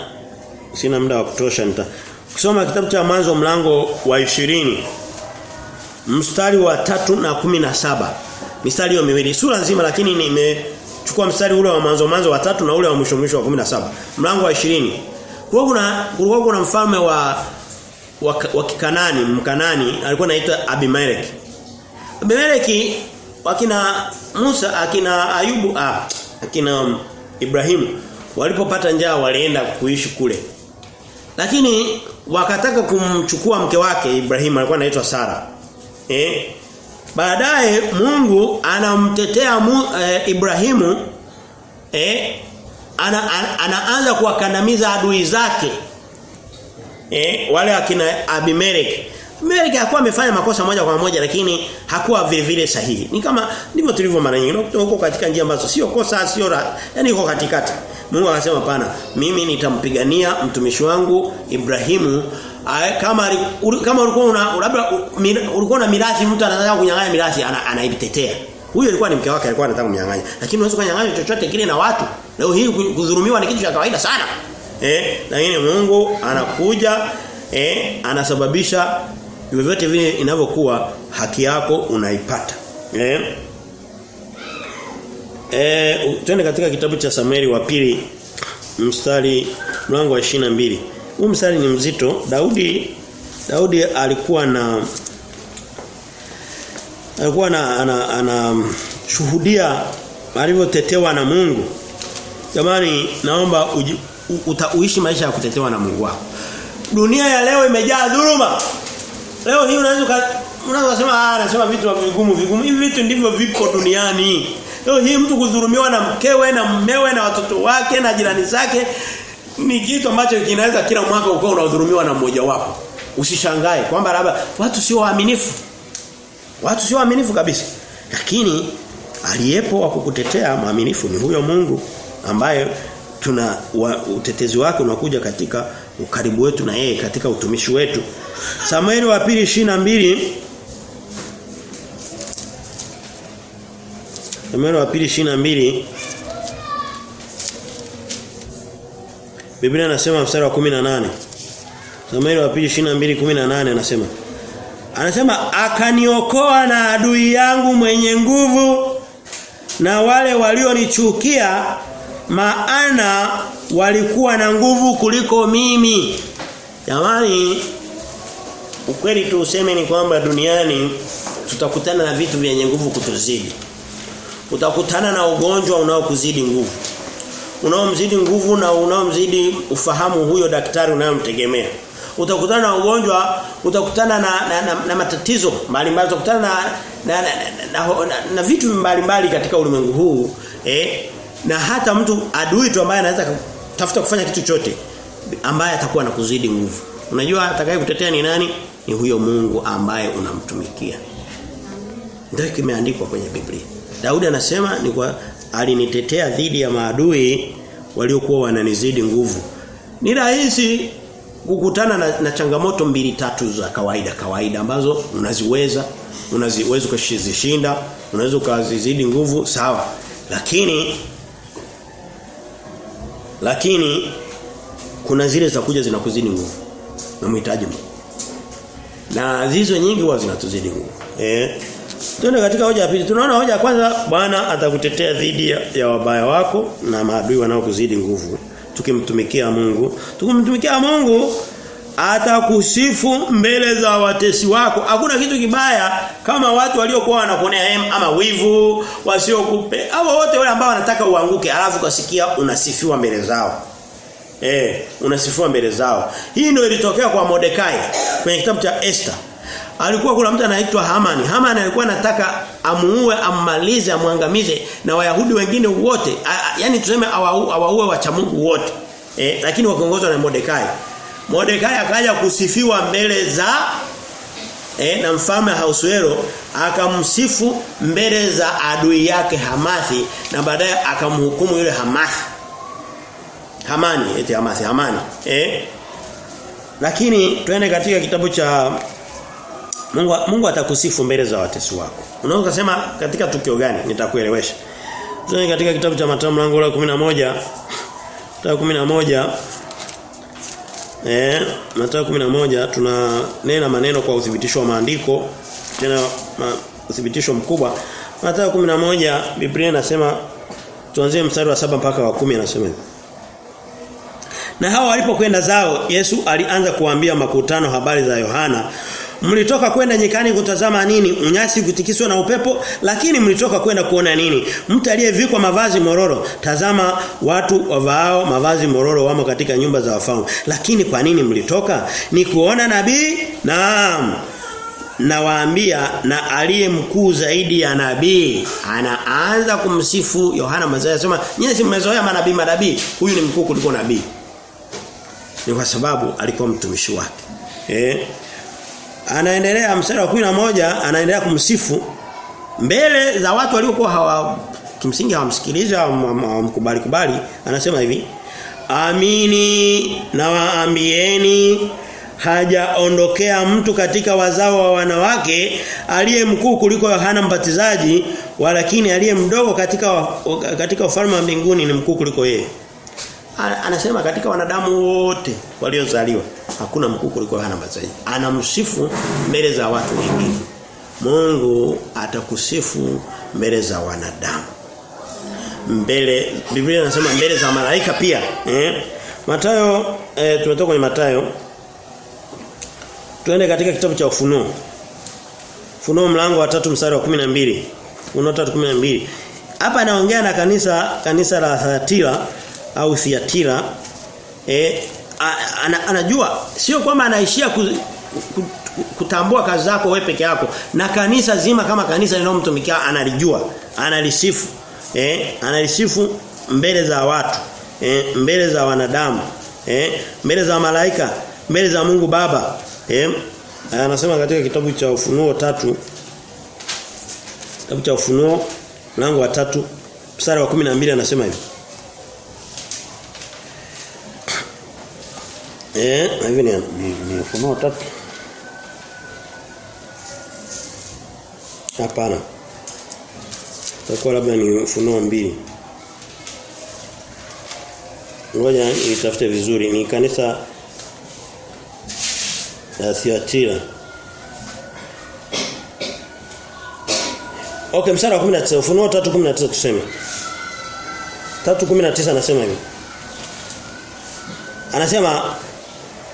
sina muda wa kutosha nita kusoma kitabu cha mwanzo mlango wa ishirini mstari wa tatu na kumi na saba. Mistari hiyo miwili sura nzima lakini nimechukua mstari ule wa mwanzo mwanzo wa tatu na ule wa mwisho mwisho wa 17 mlango wa 20 kwa kuna kulikuwa kuna mfalme wa wa, Kikanani Mkanani alikuwa anaitwa Abimelech. Abimelech wakina Musa akina Ayubu ah, akina Ibrahimu walipopata njaa walienda kuishi kule. Lakini wakataka kumchukua mke wake Ibrahimu alikuwa anaitwa Sara. Eh? Baadaye Mungu anamtetea mu, eh, Ibrahimu eh anaanza ana, ana, kuwakandamiza adui zake eh, wale akina Abimelech. Abimelech hakuwa amefanya makosa moja kwa moja lakini hakuwa vile vile sahihi. Ni kama ndivyo tulivyo mara nyingi. Huko katika njia ambazo sio kosa sio yani uko katikati. Mungu akasema pana mimi nitampigania mtumishi wangu Ibrahimu kama kama ulikuwa una labda ulikuwa na mirathi mtu anataka kunyang'anya mirathi anaitetea. Huyo alikuwa ni mke wake alikuwa anataka kumnyang'anya. Lakini unaweza kunyang'anya chochote kile na watu. Leo hii kudhulumiwa ni kitu cha kawaida sana. Eh, lakini Mungu anakuja eh anasababisha vyovyote vile inavyokuwa haki yako unaipata. Eh? Eh, twende katika kitabu cha Samueli wa pili mstari mlango wa mbili Huu mstari ni mzito. Daudi Daudi alikuwa na alikuwa na ana, ana shuhudia alivyotetewa na Mungu. Jamani naomba uji, uta, uishi maisha ya kutetewa na Mungu wako. Dunia ya leo imejaa dhuluma. Leo hii unaweza unaweza kusema ah anasema vitu vigumu vigumu. Hivi vitu ndivyo vipo duniani. Leo hii mtu kudhulumiwa na mkewe na mmewe na watoto wake na jirani zake ni kitu ambacho kinaweza kila mwaka ukao unadhulumiwa na mmoja wapo. Usishangae kwamba labda watu sio waaminifu. Watu sio waaminifu kabisa. Lakini aliyepo wa kukutetea mwaminifu ni huyo Mungu ambaye tuna wa, utetezi wake unakuja katika ukaribu wetu na yeye katika utumishi wetu. Samueli wa pili mbili. Samueli wa pili mbili. Biblia inasema mstari wa 18 Samueli wa pili 22:18 anasema Anasema akaniokoa na adui yangu mwenye nguvu na wale walionichukia maana walikuwa na nguvu kuliko mimi. Jamani ukweli tu useme ni kwamba duniani tutakutana na vitu vyenye nguvu kutuzidi. Utakutana na ugonjwa unaokuzidi nguvu. Unaomzidi nguvu na unaomzidi ufahamu huyo daktari unayomtegemea. Utakutana na ugonjwa, utakutana na na, na, na matatizo mbalimbali, utakutana na na, na, na, na, na, na vitu mbalimbali katika ulimwengu huu, eh? Na hata mtu adui tu ambaye anaweza kutafuta kufanya kitu chote ambaye atakuwa na kuzidi nguvu. Unajua atakaye kutetea ni nani? Ni huyo Mungu ambaye unamtumikia. Ndio kimeandikwa kwenye Biblia. Daudi anasema ni kwa alinitetea dhidi ya maadui waliokuwa wananizidi nguvu. Ni rahisi kukutana na, na changamoto mbili tatu za kawaida kawaida ambazo unaziweza, unaziweza kuzishinda, unaweza ukazizidi nguvu, sawa. Lakini lakini kuna zile za kuja zinakuzidi nguvu. na mhitaji Mungu. Na zizo nyingi huwa zinatuzidi nguvu. Eh Tuende katika hoja ya pili. Tunaona hoja ya kwanza Bwana atakutetea dhidi ya, ya wabaya wako na maadui wanaokuzidi nguvu. Tukimtumikia Mungu, tukimtumikia Mungu atakusifu mbele za watesi wako. Hakuna kitu kibaya kama watu waliokuwa wanakuonea hem ama wivu, wasiokupe. Hao wote wale ambao wanataka uanguke, alafu kasikia unasifiwa mbele zao. Eh, unasifiwa mbele zao. Hii ndio ilitokea kwa Mordekai kwenye kitabu cha Esther. Alikuwa kuna mtu anaitwa Hamani. Hamani alikuwa anataka amuue, ammalize, amwangamize na Wayahudi wengine wote. yani tuseme awaue wacha Mungu wote. Eh, lakini wakiongozwa na Mordekai. Mordekai akaja kusifiwa mbele za eh, na mfalme Ahasuero akamsifu mbele za adui yake Hamathi na baadaye akamhukumu yule Hamathi. Hamani, eti Hamathi, Hamani. Eh? Lakini twende katika kitabu cha Mungu Mungu atakusifu mbele za watesi wako. Unaweza kusema katika tukio gani? Nitakuelewesha. Twende katika kitabu cha Mathayo mlango wa 11. Mathayo 11 Eh, Mathayo 11 tunanena maneno kwa uthibitisho wa maandiko tena ma, uthibitisho mkubwa. Mathayo 11 Biblia inasema tuanzie mstari wa saba mpaka wa kumi anasema hivi. Na hao walipokwenda zao Yesu alianza kuambia makutano habari za Yohana Mlitoka kwenda nyikani kutazama nini? Unyasi kutikiswa na upepo, lakini mlitoka kwenda kuona nini? Mtu aliyevikwa mavazi mororo. Tazama watu wavaao mavazi mororo wamo katika nyumba za wafalme. Lakini kwa nini mlitoka? Ni kuona nabii? Naam. Nawaambia na aliye mkuu zaidi ya nabii anaanza kumsifu Yohana Mazaya anasema nyinyi si mmezoea manabii manabii huyu ni mkuu kuliko nabii ni kwa sababu alikuwa mtumishi wake eh anaendelea mstari wa moja anaendelea kumsifu. Mbele za watu waliokuwa hawa kimsingi hawamsikilizi hawamkubali kubali anasema hivi amini na waambieni hajaondokea mtu katika wazao wa wanawake aliye mkuu kuliko Yohana Mbatizaji walakini aliye mdogo katika katika ufalme wa mbinguni ni mkuu kuliko yeye anasema katika wanadamu wote waliozaliwa hakuna mkuu kuliko hana mazaji Anamsifu mbele za watu wengine. Mungu atakusifu mbele za wanadamu. Mbele Biblia inasema mbele za malaika pia, eh? Matayo eh, tumetoka kwenye Matayo. Tuende katika kitabu cha Ufunuo. Ufunuo mlango wa 3 mstari wa 12. Ufunuo 3:12. Hapa anaongea na kanisa kanisa la Thyatira au Thiatira eh ana, anajua sio kwamba anaishia ku, ku, kutambua kazi zako wewe peke yako. Na kanisa zima kama kanisa linalomtumikia analijua analisifu eh analisifu mbele za watu eh mbele za wanadamu eh mbele za malaika mbele za Mungu Baba eh anasema katika kitabu cha ufunuo tatu kitabu cha ufunuo mlango wa tatu mstari wa 12 anasema hivi Eh, hivi ni ni, ufunuo tatu. Hapana. Takuwa labda ni ufunuo mbili. Ngoja nitafute vizuri. Ni kanisa la Thiatira. Okay, mstari wa 19, ufunuo 3:19 tuseme. 3:19 anasema hivi. Anasema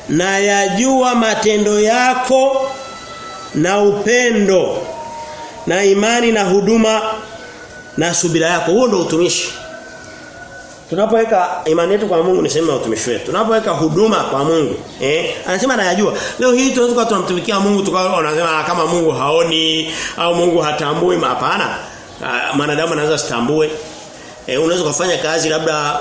na yajua matendo yako na upendo na imani na huduma na subira yako. Huo ndio utumishi. Tunapoweka imani yetu kwa Mungu ni sehemu ya utumishi wetu. Tunapoweka huduma kwa Mungu, eh, anasema anayajua. Leo hii tunaweza kuwa tunamtumikia Mungu tukawa anasema kama Mungu haoni au Mungu hatambui, hapana. Mwanadamu anaweza stambue Eh, unaweza kufanya kazi labda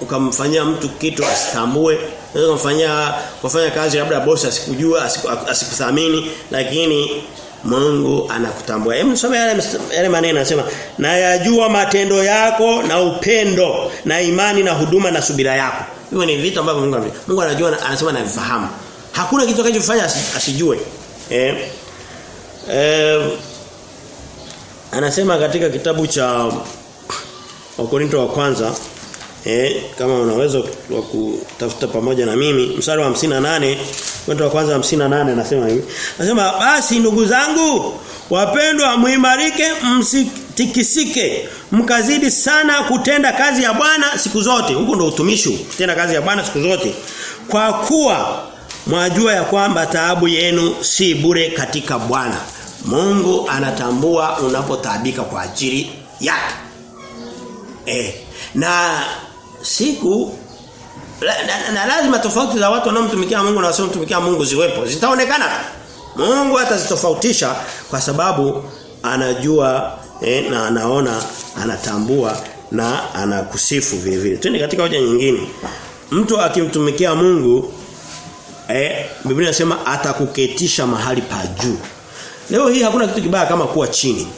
ukamfanyia mtu kitu asitambue, unaweza kumfanyia kufanya kazi labda bosi asikujua, asikuthamini, lakini Mungu anakutambua. Hebu nisome yale yale maneno anasema, "Na yajua matendo yako na upendo na imani na huduma na subira yako." Hivyo ni vitu ambavyo Mungu anajua. Mungu anajua anasema anavifahamu. Hakuna kitu atakachofanya asijue. Eh? Eh anasema katika kitabu cha Wakorinto wa kwanza eh kama unaweza wa kutafuta pamoja na mimi mstari wa 58 Korinto wa kwanza 58 anasema hivi. Anasema basi ndugu zangu wapendwa muimarike msitikisike mkazidi sana kutenda kazi ya Bwana siku zote. Huko ndo utumishi kutenda kazi ya Bwana siku zote. Kwa kuwa mwajua ya kwamba taabu yenu si bure katika Bwana. Mungu anatambua unapotaabika kwa ajili yake. Eh na siku na, na, na lazima tofauti za watu wanaomtumikia Mungu na wasiomtumikia Mungu ziwepo. Zitaonekana. Mungu atazitofautisha kwa sababu anajua eh, na anaona, anatambua na anakusifu vile vile. Twende katika hoja nyingine. Mtu akimtumikia Mungu eh Biblia inasema atakuketisha mahali pa juu. Leo hii hakuna kitu kibaya kama kuwa chini.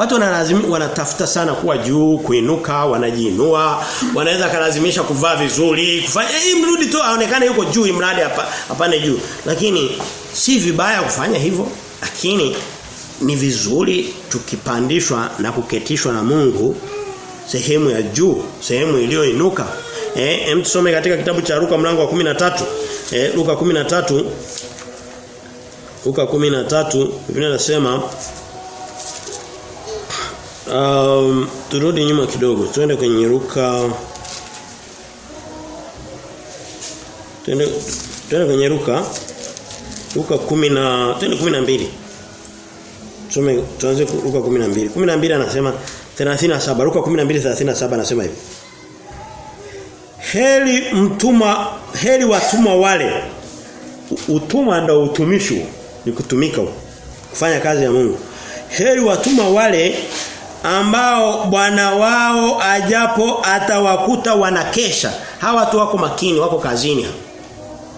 Watu wanalazim wanatafuta sana kuwa juu, kuinuka, wanajiinua, wanaweza kalazimisha kuvaa vizuri, kufanya eh mrudi tu aonekane yuko juu imradi hapa hapana juu. Lakini si vibaya kufanya hivyo, lakini ni vizuri tukipandishwa na kuketishwa na Mungu sehemu ya juu, sehemu iliyoinuka. Eh, hem tusome katika kitabu cha Luka mlango wa 13. Eh, Luka 13 Luka 13 Biblia inasema Um, turudi nyuma kidogo. Twende kwenye ruka Twende twende kwenye ruka ruka 10 na twende 12. Tusome tuanze ruka 12. 12 anasema 37. Luka 12:37 anasema hivi. Heli mtuma heli watumwa wale. Utumwa ndio utumishi ni kutumika kufanya kazi ya Mungu. Heri watumwa wale ambao bwana wao ajapo atawakuta wanakesha. Hawa watu wako makini, wako kazini.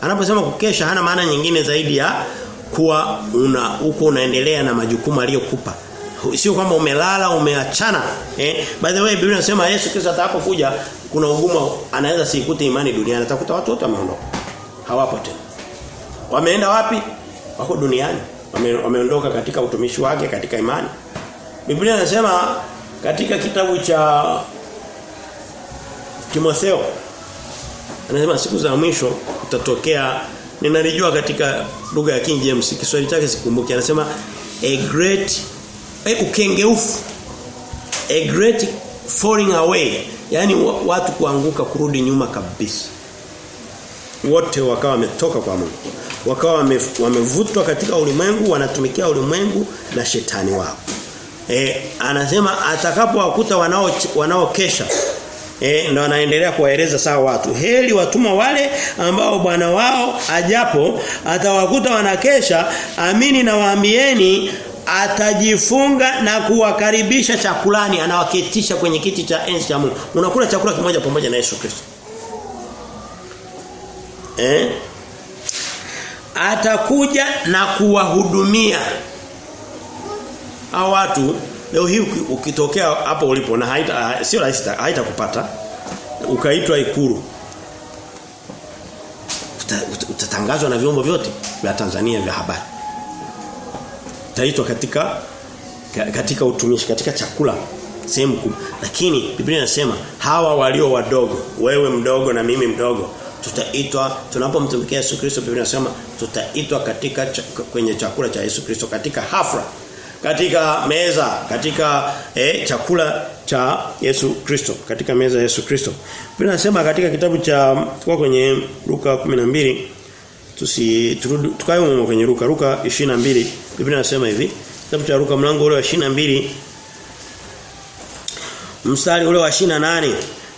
Anaposema kukesha hana maana nyingine zaidi ya kuwa una uko unaendelea na majukumu aliyokupa. Sio kwamba umelala umeachana. Eh? By the way Biblia inasema Yesu Kristo atakapokuja kuna ugumu anaweza sikute imani duniani atakuta watu wote wameondoka. Hawapo tena. Wameenda wapi? Wako duniani. Wame, wameondoka katika utumishi wake katika imani. Biblia inasema katika kitabu cha Timotheo anasema siku za mwisho utatokea ninalijua katika lugha ya King James Kiswahili chake sikumbuki. Anasema a great a ukengeufu. A great falling away. Yani watu kuanguka kurudi nyuma kabisa. Wote wakawa wametoka kwa Mungu. Wakawa wamevutwa katika ulimwengu wanatumikia ulimwengu na shetani wao E, anasema atakapowakuta wanao wanaokesha eh ndo anaendelea kuwaeleza sawa watu. Heli watumwa wale ambao bwana wao ajapo atawakuta wanakesha, amini na waambieni atajifunga na kuwakaribisha chakulani anawaketisha kwenye kiti cha enzi cha Mungu. Unakula chakula kimoja pamoja na Yesu Kristo. Eh? Atakuja na kuwahudumia. Hao watu leo hii ukitokea hapo ulipo na haita sio rahisi haitakupata. Ukaitwa ikuru utatangazwa na vyombo vyote vya Tanzania vya habari. Utaitwa katika katika utumishi katika chakula sehemu kubwa. Lakini Biblia inasema hawa walio wadogo wewe mdogo na mimi mdogo tutaitwa tunapomtumikia Yesu Kristo Biblia inasema tutaitwa katika kwenye chakula cha Yesu Kristo katika hafla katika meza katika eh, chakula cha Yesu Kristo katika meza ya Yesu Kristo. Biblia inasema katika kitabu cha kwa kwenye Luka 12 tusi tukae huko kwenye Luka Luka 22 Biblia inasema hivi kitabu cha Luka mlango ule wa 22 mstari ule wa 28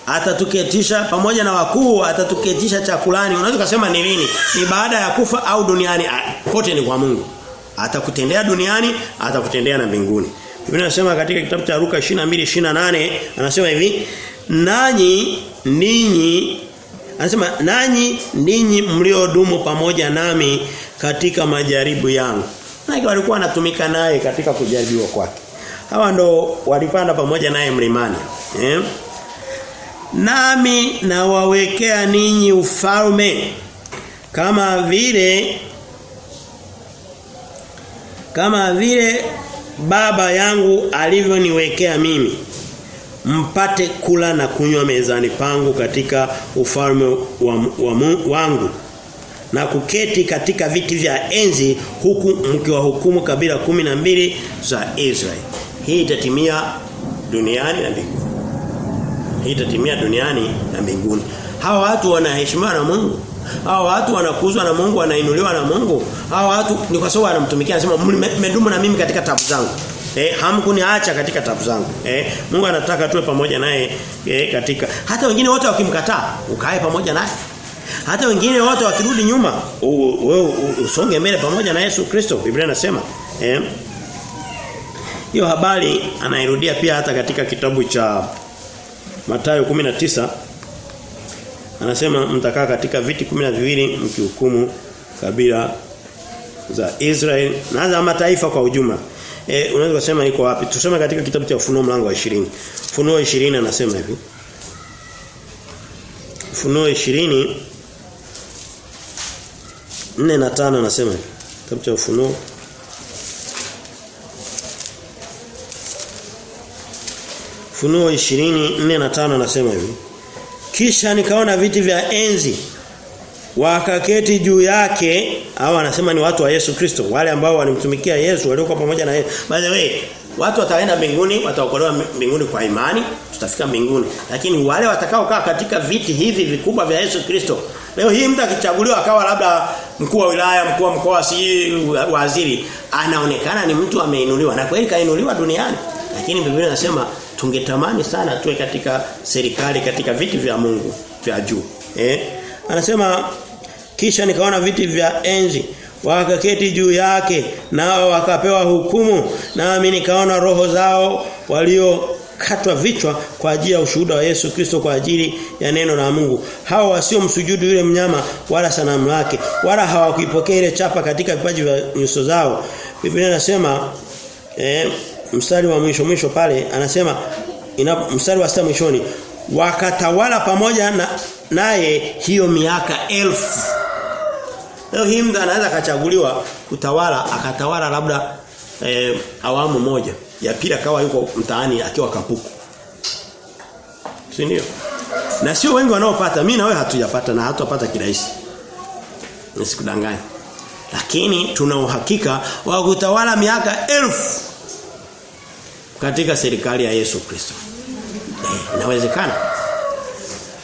atatuketisha pamoja na wakuu atatuketisha chakulani. Unaweza kusema ni nini? Ni baada ya kufa au duniani kote ni kwa Mungu atakutendea duniani atakutendea na mbinguni. Biblia inasema katika kitabu cha Luka 22:28 anasema hivi nanyi ninyi anasema nanyi ninyi mliodumu pamoja nami katika majaribu yangu. Maana walikuwa anatumika naye katika kujaribiwa kwake. Hawa ndo walipanda pamoja naye mlimani eh? Nami nawawekea ninyi ufalme kama vile kama vile baba yangu alivyoniwekea mimi mpate kula na kunywa mezani pangu katika ufalme wa, wa, wangu na kuketi katika viti vya enzi huku mkiwahukumu kabila kumi na mbili za Israeli. Hii itatimia duniani na mbinguni. Hii itatimia duniani na mbinguni. Hawa watu wanaheshimiwa na Mungu. Hawa watu wanakuzwa na Mungu, wanainuliwa na Mungu. Hao watu ni kwa sababu wanamtumikia anasema mmedumu na mimi katika tabu zangu. Eh hamkuniacha katika tabu zangu. Eh Mungu anataka tuwe pamoja naye eh, katika hata wengine wote wakimkataa ukae pamoja naye. Hata wengine wote wakirudi nyuma wewe usonge mbele pamoja na Yesu Kristo. Biblia inasema eh hiyo habari anairudia pia hata katika kitabu cha Mathayo 19 anasema mtakaa katika viti kumi na viwili mkihukumu kabila za Israel na za mataifa kwa ujumla. E, unaweza kusema iko wapi? Tusome katika kitabu cha Ufunuo mlango wa 20. Ufunuo 20 anasema hivi. Ufunuo 20 4 na 5 anasema hivi. Kitabu cha Ufunuo Funuo 20 na 5 anasema hivi. Kisha nikaona viti vya enzi wakaketi juu yake au wanasema ni watu wa Yesu Kristo wale ambao walimtumikia Yesu waliokuwa pamoja na yeye. By the way, watu wataenda mbinguni, wataokolewa mbinguni kwa imani, tutafika mbinguni. Lakini wale watakaokaa katika viti hivi vikubwa vya Yesu Kristo. Leo hii mtu akichaguliwa akawa labda mkuu wa wilaya, mkuu wa mkoa, si waziri, anaonekana ni mtu ameinuliwa na kweli kainuliwa duniani. Lakini Biblia inasema tungetamani sana tuwe katika serikali katika viti vya Mungu vya juu. Eh? Anasema kisha nikaona viti vya enzi wakaketi juu yake nao wakapewa hukumu nami nikaona roho zao walio katwa vichwa kwa ajili ya ushuhuda wa Yesu Kristo kwa ajili ya neno la Mungu hao wasio msujudu yule mnyama wala sanamu lake wala hawakuipokea ile chapa katika vipaji vya nyuso zao Biblia inasema eh, mstari wa mwisho mwisho pale anasema ina, mstari wa sita mwishoni wakatawala pamoja na naye hiyo miaka elfu. Leo hii anaweza akachaguliwa kutawala akatawala labda eh, awamu moja. Ya pili akawa yuko mtaani akiwa kapuku. Si ndio? Na sio wengi wanaopata. Mimi na wewe hatujapata na hatupata kirahisi. Nisikudanganye. Lakini tuna uhakika wa kutawala miaka elfu katika serikali ya Yesu Kristo. Eh, inawezekana.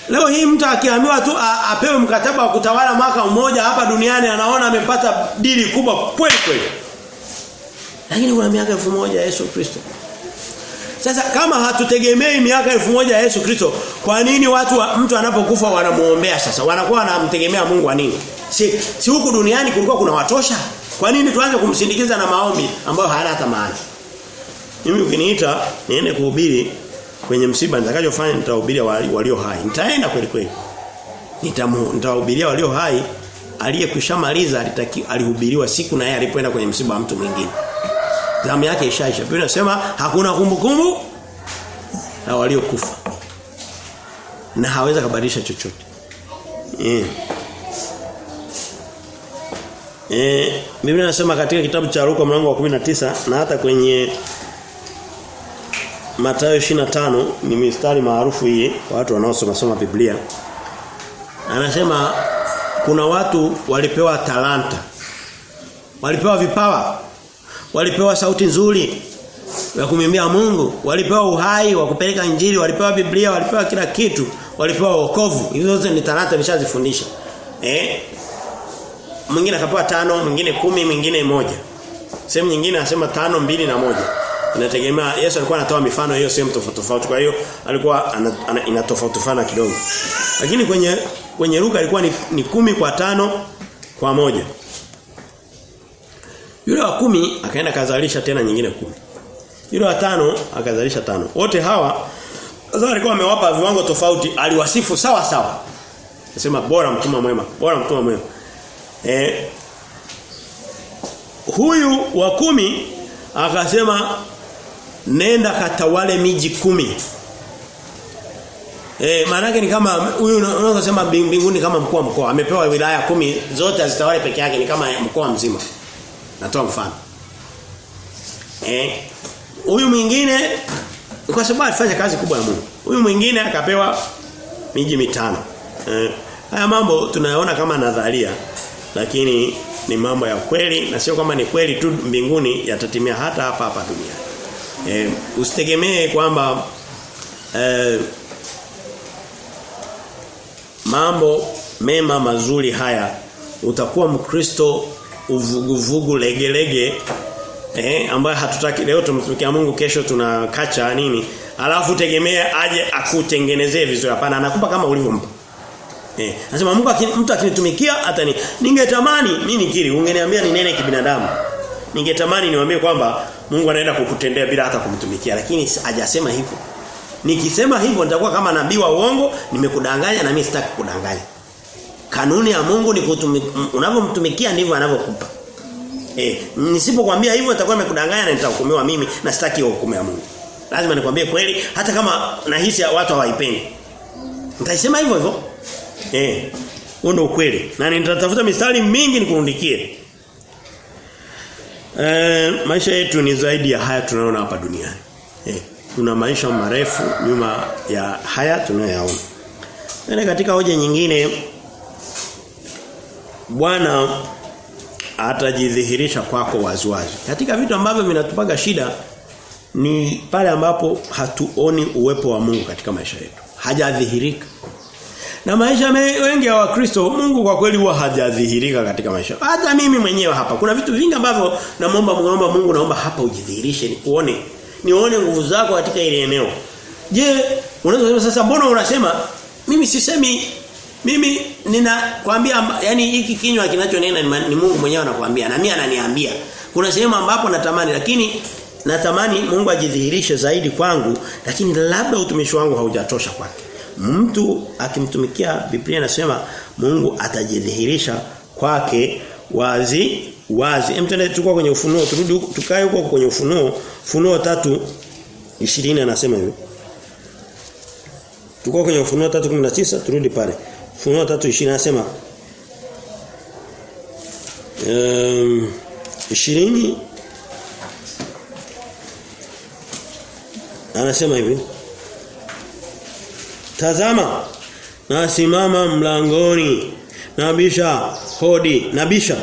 Leo hii mtu akiambiwa tu apewe mkataba wa kutawala mwaka mmoja hapa duniani anaona amepata dili kubwa kweli kweli. Lakini kuna miaka elfu moja ya Yesu Kristo. Sasa kama hatutegemei miaka elfu moja ya Yesu Kristo, kwa nini watu wa, mtu anapokufa wanamuombea sasa? Wanakuwa wanamtegemea Mungu wa nini? Si, si huku duniani kulikuwa kuna watosha? Kwa nini tuanze kumsindikiza na maombi ambayo hayana hata maana? Mimi ukiniita niende kuhubiri kwenye msiba nitakachofanya nitahubiria walio hai. Nitaenda kweli kweli. Nitahubiria walio hai aliyekwishamaliza alihubiriwa siku na yeye alipoenda kwenye msiba wa mtu mwingine. Damu yake ishaisha. Biblia inasema hakuna kumbukumbu na waliokufa. Na haweza kubadilisha chochote. Eh. Eh, Biblia inasema katika kitabu cha Luka mlango wa 19 na hata kwenye Mathayo 25 ni mistari maarufu hii kwa watu wanaosoma soma Biblia. Anasema kuna watu walipewa talanta. Walipewa vipawa. walipewa sauti nzuri ya kumwimbia Mungu, walipewa uhai wa kupeleka injili, walipewa Biblia, walipewa kila kitu, walipewa wokovu. Hizo zote ni talanta nishazifundisha. Eh? Mwingine akapewa tano, mwingine kumi, mwingine moja. Sehemu nyingine anasema tano, mbili na moja. Inategemea Yesu alikuwa anatoa mifano hiyo sehemu tofauti tofauti. Kwa hiyo alikuwa ana, ana, inatofautiana kidogo. Lakini kwenye kwenye Luka alikuwa ni, ni kumi kwa tano kwa moja. Yule wa kumi akaenda kazalisha tena nyingine kumi. Yule wa tano akazalisha tano. Wote hawa sasa alikuwa amewapa viwango tofauti, aliwasifu sawa sawa. Anasema bora mtuma mwema, bora mtuma mwema. Eh Huyu wa kumi akasema nenda katawale miji kumi. Eh maana ni kama huyu unaweza kusema mbinguni kama mkuu wa mkoa amepewa wilaya kumi zote azitawale peke yake ni kama mkoa mzima. Natoa mfano. Eh huyu mwingine kwa sababu alifanya kazi kubwa ya Mungu. Huyu mwingine akapewa miji mitano. Eh haya mambo tunayaona kama nadharia lakini ni mambo ya kweli na sio kama ni kweli tu mbinguni yatatimia hata hapa hapa duniani. Eh usitegemee kwamba eh, mambo mema mazuri haya utakuwa mkristo uvuguvugu legelege eh ambaye hatutaki. Leo tumtumikia Mungu kesho tunakacha nini? Alafu tegemea aje akutengenezee vizuri. Hapana anakupa kama ulivyompa. Eh anasema Mungu akini, mtu akinitumikia hata ni ningetamani mimi nikiri ungeniambia ni nene kibinadamu. Ningetamani niwaambie kwamba Mungu anaenda kukutendea bila hata kumtumikia lakini hajasema hivyo Nikisema hivyo nitakuwa kama nabii wa uongo, nimekudanganya na mimi sitaki kudanganya. Kanuni ya Mungu ni unavyomtumikia ndivyo anavyokupa. Eh, nisipokuambia hivyo nitakuwa nimekudanganya na nitahukumiwa mimi na sitaki hukumu ya Mungu. Lazima nikwambie kweli hata kama nahisi watu hawaipendi. Nitaisema hivyo hivyo. Eh. Huo ndio ukweli. Na nitatafuta mistari mingi nikurundikie. Eh, maisha yetu ni zaidi ya haya tunayoona hapa duniani. E, kuna maisha marefu nyuma ya haya tunayoyaona. Tena katika hoja nyingine Bwana atajidhihirisha kwako waziwazi. Katika vitu ambavyo vinatupaga shida ni pale ambapo hatuoni uwepo wa Mungu katika maisha yetu. Hajadhihirika. Na maisha mengi ya Wakristo Mungu kwa kweli huwa hajadhihirika katika maisha. Hata mimi mwenyewe hapa kuna vitu vingi ambavyo naomba muomba Mungu naomba hapa ujidhihirishe ni uone nione nguvu zako katika ile eneo. Je, unaweza kusema sasa mbona unasema mimi sisemi mimi ninakwambia yani hiki kinywa kinachonena ni Mungu mwenyewe anakuambia na mimi ananiambia. Kuna sehemu ambapo natamani lakini natamani Mungu ajidhihirishe zaidi kwangu lakini labda utumishi wangu haujatosha kwake. Mtu akimtumikia Biblia inasema Mungu atajidhihirisha kwake wazi wazi. Hem tuende tukao kwenye ufunuo turudi tukae huko kwenye ufunuo Funuo tatu 20 anasema hivi. Tukao kwenye Ufunuo 3:19 turudi pale. Ufunuo 3:20 anasema um, 20 anasema hivi. Tazama. Nasimama mlangoni. Nabisha. Hodi. Nabisha.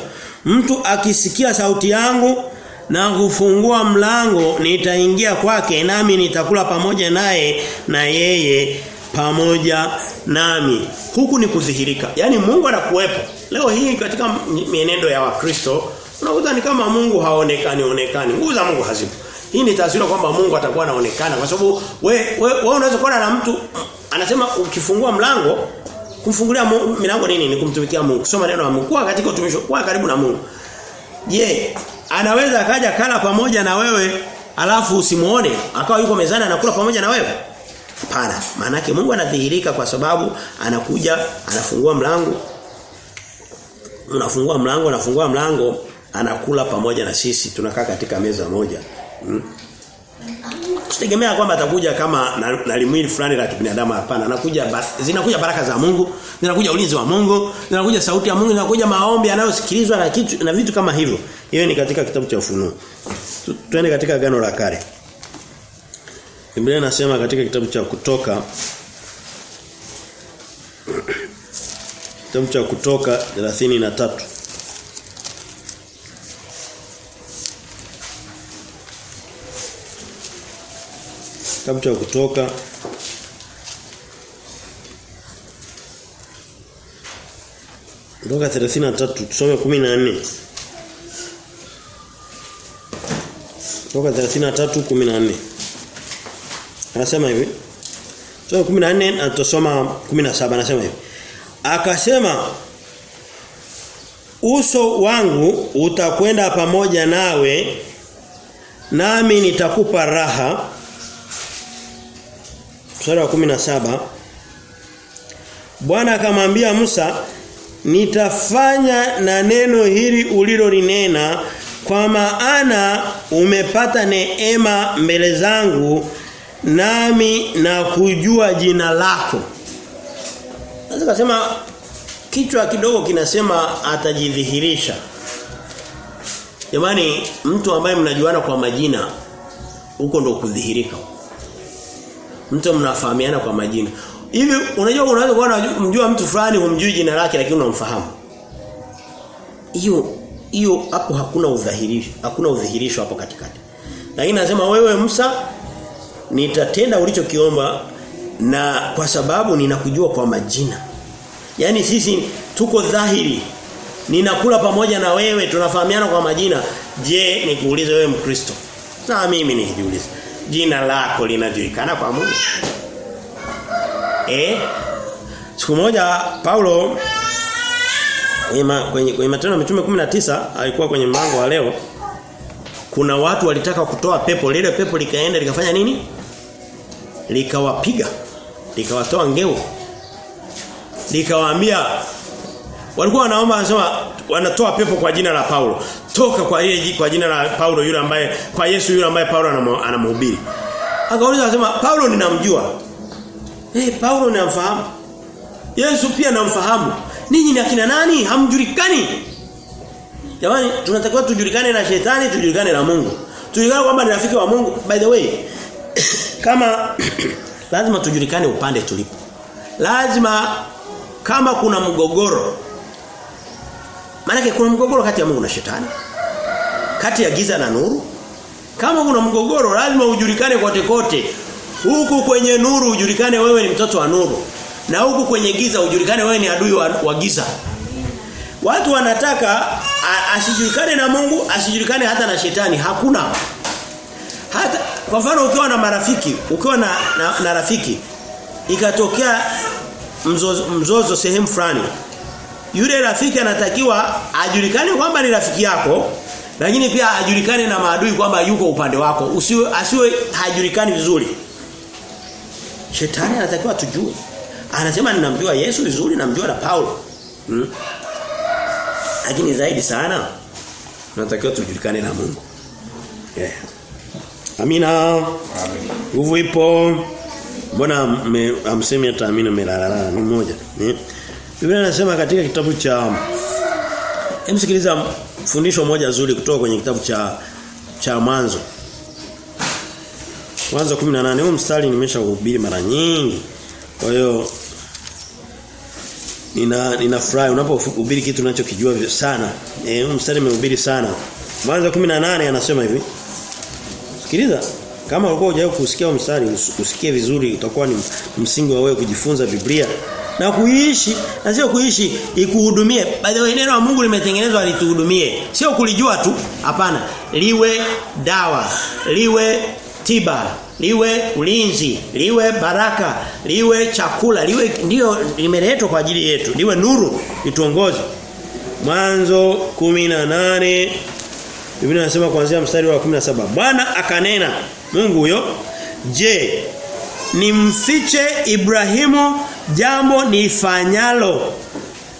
Mtu akisikia sauti yangu na kufungua mlango nitaingia kwake nami nitakula pamoja naye na yeye pamoja nami. Huku ni kudhihirika. Yani Mungu anakuwepo. Leo hii katika mienendo ya wakristo unakuta ni kama Mungu haonekani onekani. Nguvu za Mungu hazipo. Hii ni taswira kwamba Mungu atakuwa anaonekana kwa sababu we, we, we unaweza kuona na mtu anasema ukifungua mlango kumfungulia milango nini? Ni kumtumikia Mungu. Kusoma neno la Mungu. Kwa katika utumishi kwa karibu na Mungu. Je anaweza akaja kala pamoja na wewe alafu usimuone akawa yuko mezani anakula pamoja na wewe? Hapana. Maana Mungu anadhihirika kwa sababu anakuja anafungua mlango. Unafungua mlango anafungua mlango anakula pamoja na sisi. Tunakaa katika meza moja. Hmm? Usitegemea kwamba atakuja kama na, na limwili fulani la kibinadamu hapana. Anakuja zinakuja baraka za Mungu, zinakuja ulinzi wa Mungu, zinakuja sauti ya Mungu, zinakuja maombi yanayosikilizwa na kitu na vitu kama hivyo. Hiyo ni katika kitabu cha Ufunuo. tuende katika gano la kale. Biblia inasema katika kitabu cha kutoka Kitabu cha kutoka 33 Kitabu cha kutoka Kutoka 33 tusome 14. Kutoka 33 14. Anasema hivi. Tusome 14 na tutasoma 17 anasema hivi. Akasema uso wangu utakwenda pamoja nawe nami nitakupa raha mstari wa 17 Bwana akamwambia Musa nitafanya na neno hili ulilolinena kwa maana umepata neema mbele zangu nami na kujua jina lako. Sasa kasema kichwa kidogo kinasema atajidhihirisha. Jamani mtu ambaye mnajuana kwa majina huko ndo kudhihirika mtu mnafahamiana kwa majina Hivi unajua unaweza kuwa unamjua mtu fulani humjui jina lake lakini unamfahamu. Hiyo hiyo hapo hakuna udhahirisho, hakuna udhihirisho hapo katikati. Lakini nasema wewe Musa nitatenda ulichokiomba na kwa sababu ninakujua kwa majina. Yaani sisi tuko dhahiri. Ninakula pamoja na wewe tunafahamiana kwa majina. Je, nikuulize wewe Mkristo? Na mimi nijiulize. Jina lako linajulikana kwa Mungu? Eh? Siku moja Paulo kwenye kwenye matendo ya mitume 19 alikuwa kwenye mlango wa leo kuna watu walitaka kutoa pepo lile pepo likaenda likafanya nini? Likawapiga. Likawatoa ngeo. Likawaambia walikuwa wanaomba wanasema wanatoa pepo kwa jina la Paulo. Toka kwa yeye kwa jina la Paulo yule ambaye kwa Yesu yule ambaye Paulo anamhubiri. Akauliza akasema Paulo ninamjua. Eh hey, Paulo ninamfahamu. Yesu pia namfahamu. Ninyi ni akina nani? Hamjulikani. Jamani tunatakiwa tujulikane na shetani, tujulikane na Mungu. Tujulikane kwamba ni rafiki wa Mungu. By the way, kama lazima tujulikane upande tulipo. Lazima kama kuna mgogoro maana kuna mgogoro kati ya Mungu na shetani. Kati ya giza na nuru. Kama kuna mgogoro lazima ujulikane kote kote. Huku kwenye nuru ujulikane wewe ni mtoto wa nuru. Na huku kwenye giza ujulikane wewe ni adui wa, wa giza. Watu wanataka asijulikane na Mungu, asijulikane hata na shetani. Hakuna. Hata kwa mfano ukiwa na marafiki, ukiwa na, na, na rafiki ikatokea mzozo, mzozo sehemu fulani. Yule rafiki anatakiwa ajulikane kwamba ni rafiki yako lakini pia ajulikane na maadui kwamba yuko upande wako. Usiwe asiwe hajulikani vizuri. Shetani anatakiwa tujue. Anasema ninamjua Yesu vizuri namjua na Paulo. Hmm? Lakini zaidi sana tunatakiwa tujulikane na Mungu. Yeah. Amina. Nguvu ipo. Mbona amsemi hata amina melalala ni moja. Ni. Biblia inasema katika kitabu cha Emsikiliza fundisho moja zuri kutoka kwenye kitabu cha cha mwanzo. Mwanzo 18 huu mstari nimeshahubiri mara nyingi. Kwa hiyo nina ninafurahi unapohubiri kitu unachokijua sana. Eh huu mstari nimehubiri sana. Mwanzo 18 anasema hivi. Sikiliza kama ulikuwa hujawahi kusikia mstari usikie vizuri utakuwa ni msingi wa wewe kujifunza Biblia na kuishi na sio kuishi ikuhudumie. By the way neno la Mungu limetengenezwa lituhudumie. Sio kulijua tu hapana. Liwe dawa liwe tiba liwe ulinzi liwe baraka liwe chakula liwe ndio limeletwa kwa ajili yetu. Liwe nuru lituongoze mwanzo 18 Biblia inasema kuanzia mstari wa 17 Bwana akanena Mungu huyo je nimfiche Ibrahimu jambo ni fanyalo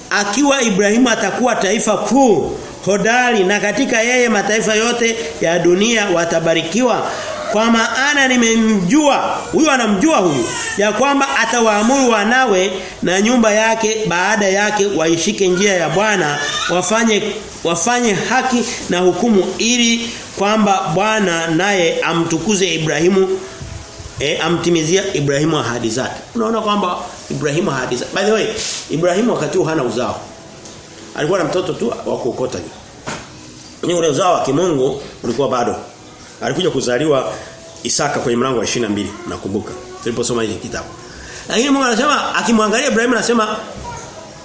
akiwa Ibrahimu atakuwa taifa kuu hodari na katika yeye mataifa yote ya dunia watabarikiwa kwa maana nimemjua huyu anamjua huyu ya kwamba atawaamuru wanawe na nyumba yake baada yake waishike njia ya Bwana wafanye wafanye haki na hukumu ili kwamba Bwana naye amtukuze Ibrahimu eh amtimizia Ibrahimu ahadi zake. Unaona kwamba Ibrahimu ahadi. By the way, Ibrahimu wakati hana uzao. Alikuwa na mtoto tu wa kuokota. Ni ule uzao wa kimungu ulikuwa bado. Alikuja kuzaliwa Isaka kwenye mlango wa 22 nakumbuka tuliposoma hiki kitabu. Lakini Mungu anasema akimwangalia Ibrahimu anasema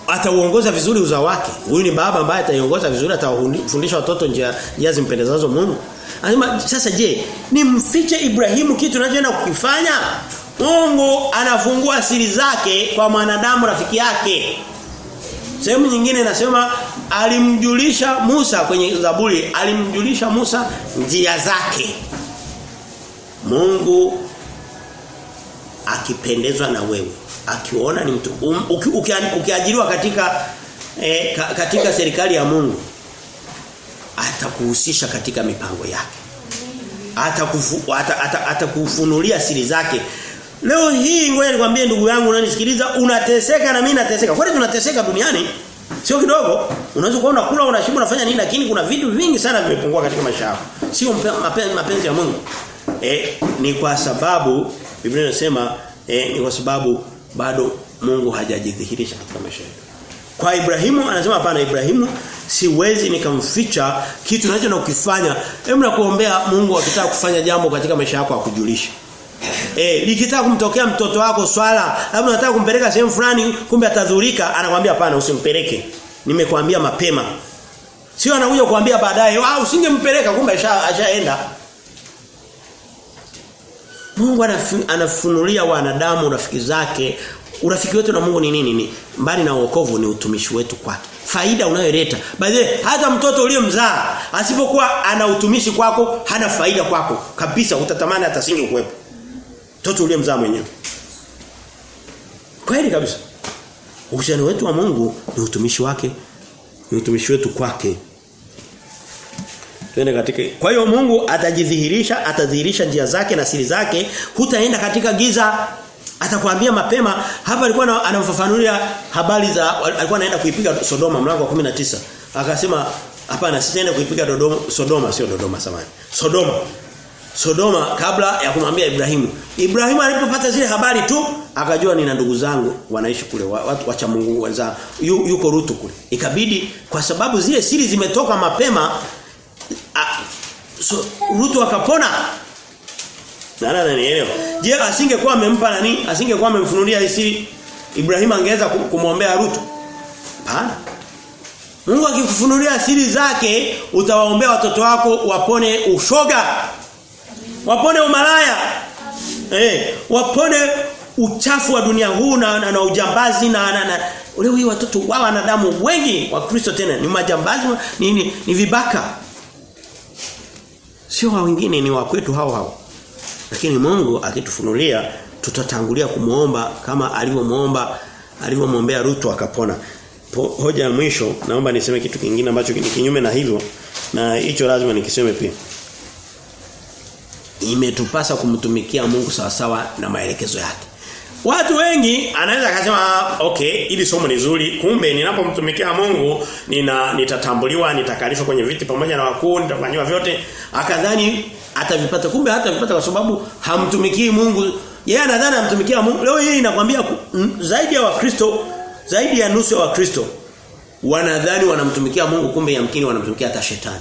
atauongoza vizuri uzao wake. Huyu ni baba ambaye ataiongoza vizuri atawafundisha watoto njia njia zimpendezazo Mungu. Anasema sasa je, nimfiche Ibrahimu kitu tunachoenda kukifanya? Mungu anafungua siri zake kwa mwanadamu rafiki yake. Sehemu nyingine nasema alimjulisha Musa kwenye Zaburi, alimjulisha Musa njia zake. Mungu akipendezwa na wewe, akiona ni mtu um, uki, uki, ukiajiriwa katika eh, ka, katika serikali ya Mungu atakuhusisha katika mipango yake. Atakufu, atakufunulia ata, ata siri zake. Leo hii ngoja nikwambie ndugu yangu unanisikiliza unateseka na mimi nateseka. Kwani tunateseka duniani? Sio kidogo. Unaweza kuwa unakula unashiba unafanya nini lakini kuna vitu vingi sana vimepungua katika maisha yako. Sio mapenzi, mapenzi ya Mungu. Eh, ni kwa sababu Biblia inasema eh, ni kwa sababu bado Mungu hajajidhihirisha katika maisha yetu. Kwa Ibrahimu anasema hapana Ibrahimu siwezi nikamficha kitu nacho na kukifanya. Hebu nakuombea Mungu akitaka kufanya jambo katika maisha yako akujulishe. Eh, nikitaka kumtokea mtoto wako swala, labda unataka kumpeleka sehemu fulani kumbe atadhurika, anakuambia hapana usimpeleke. Nimekuambia mapema. Sio anakuja kuambia baadaye, "Ah usingempeleka kumbe ashaenda." Mungu anafunulia wanadamu rafiki zake. Urafiki wetu na Mungu ni nini? Ni mbali na wokovu ni utumishi wetu kwake. Faida unayoleta. Baadaye hata mtoto uliyomzaa asipokuwa ana utumishi kwako, hana faida kwako. Kabisa utatamani hata kuwepo. Mtoto uliyemzaa mwenyewe. Kweli kabisa. Uhusiano wetu wa Mungu ni utumishi wake. Ni utumishi wetu kwake. Twende katika Kwa hiyo Mungu atajidhihirisha, atadhihirisha njia zake na siri zake, hutaenda katika giza. Atakwambia mapema, hapa alikuwa anamfafanulia habari za alikuwa anaenda kuipiga Sodoma mlango wa 19. Akasema hapana sitaenda kuipiga Dodoma Sodoma sio Dodoma samani. Sodoma. Sodoma kabla ya kumwambia Ibrahimu. Ibrahimu alipopata zile habari tu akajua nina ndugu zangu wanaishi kule watu wacha Mungu wenza yu, yuko Rutu kule. Ikabidi kwa sababu zile siri zimetoka mapema a, so, Rutu akapona. Na Nana nanielewa. Je, asingekuwa amempa nani? Asingekuwa amemfunulia siri Ibrahimu angeweza kumwombea Rutu? Hapana. Mungu akikufunulia siri zake utawaombea watoto wako wapone ushoga. Wapone umalaya. Eh, wapone uchafu wa dunia huu na, na, na ujambazi na, na, na leo hii watoto wa wanadamu wengi wa Kristo tena ni majambazi ni, ni, ni vibaka. Sio wa wengine ni wa kwetu hao hao. Lakini Mungu akitufunulia tutatangulia kumuomba kama alivyomuomba alivyomwombea Ruto akapona. Po, hoja ya mwisho naomba niseme kitu kingine ambacho ni kinyume na hivyo na hicho lazima nikiseme pia. Imetupasa kumtumikia Mungu sawasawa na maelekezo yake. Watu wengi anaweza akasema okay ili somo ni zuri kumbe ninapomtumikia Mungu nina nitatambuliwa nitakalishwa kwenye viti pamoja na wakuu nitafanywa vyote. Akadhani atavipata kumbe hata vipata kwa sababu hamtumikii Mungu. Yeye yeah, anadhani amtumikia Mungu. Leo hii inakwambia zaidi ya wakristo zaidi ya nusu ya wakristo wanadhani wanamtumikia Mungu kumbe yamkini wanamtumikia hata shetani.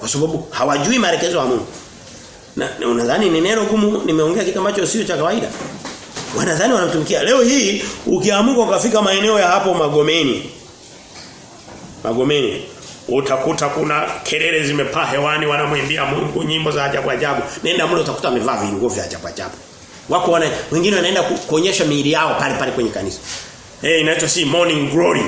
Kwa sababu hawajui maelekezo ya Mungu na unadhani ni neno gumu? Nimeongea kitu ambacho sio cha kawaida. Wanadhani wanamtumikia leo hii ukiamuka ukafika maeneo ya hapo Magomeni. Magomeni utakuta kuna kelele zimepaa hewani wanamwimbia Mungu nyimbo za ajabu ajabu. Nenda mle utakuta amevaa vinguo vya ajabu ajabu. Wako wana wengine wanaenda kuonyesha miili yao pale pale kwenye kanisa. Eh hey, inaitwa si morning glory.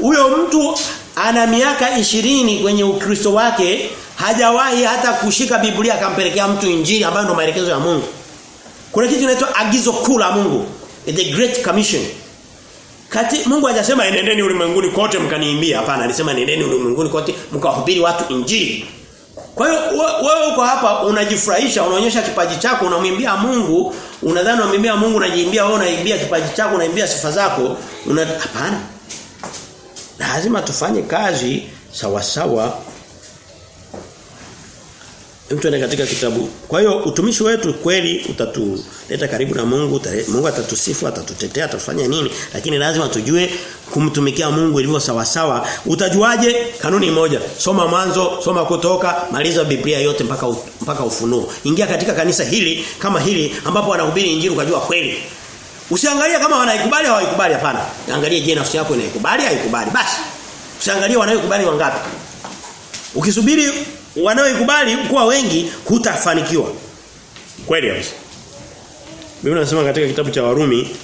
Huyo mtu ana miaka ishirini kwenye ukristo wake hajawahi hata kushika Biblia akampelekea mtu injili ambayo ndio maelekezo ya Mungu. Kuna kitu kinaitwa agizo kuu la Mungu. The great commission. Kati Mungu hajasema enendeni ulimwenguni kote mkaniimbia hapana alisema nendeni ulimwenguni kote mkawahubiri watu injili. Kwa hiyo wewe uko hapa unajifurahisha unaonyesha kipaji chako unamwimbia Mungu unadhani unamwimbia Mungu unajiimbia wewe unaimbia kipaji chako unaimbia sifa zako una hapana. Lazima tufanye kazi sawa sawa Tuende katika kitabu. Kwa hiyo utumishi wetu kweli utatuleta karibu na Mungu, Mungu atatusifu, atatutetea, atafanya nini? Lakini lazima tujue kumtumikia Mungu ilivyo sawa sawa. Utajuaje? Kanuni moja. Soma mwanzo, soma kutoka, maliza Biblia yote mpaka mpaka ufunuo. Ingia katika kanisa hili kama hili ambapo wanahubiri injili ukajua kweli. Usiangalie kama wanaikubali au hawaikubali hapana. Angalia je nafsi yako inaikubali au haikubali. Basi. Usiangalie wanayokubali wangapi. Ukisubiri wanaoikubali kuwa wengi hutafanikiwa. Kweli kabisa. Biblia inasema katika kitabu cha Warumi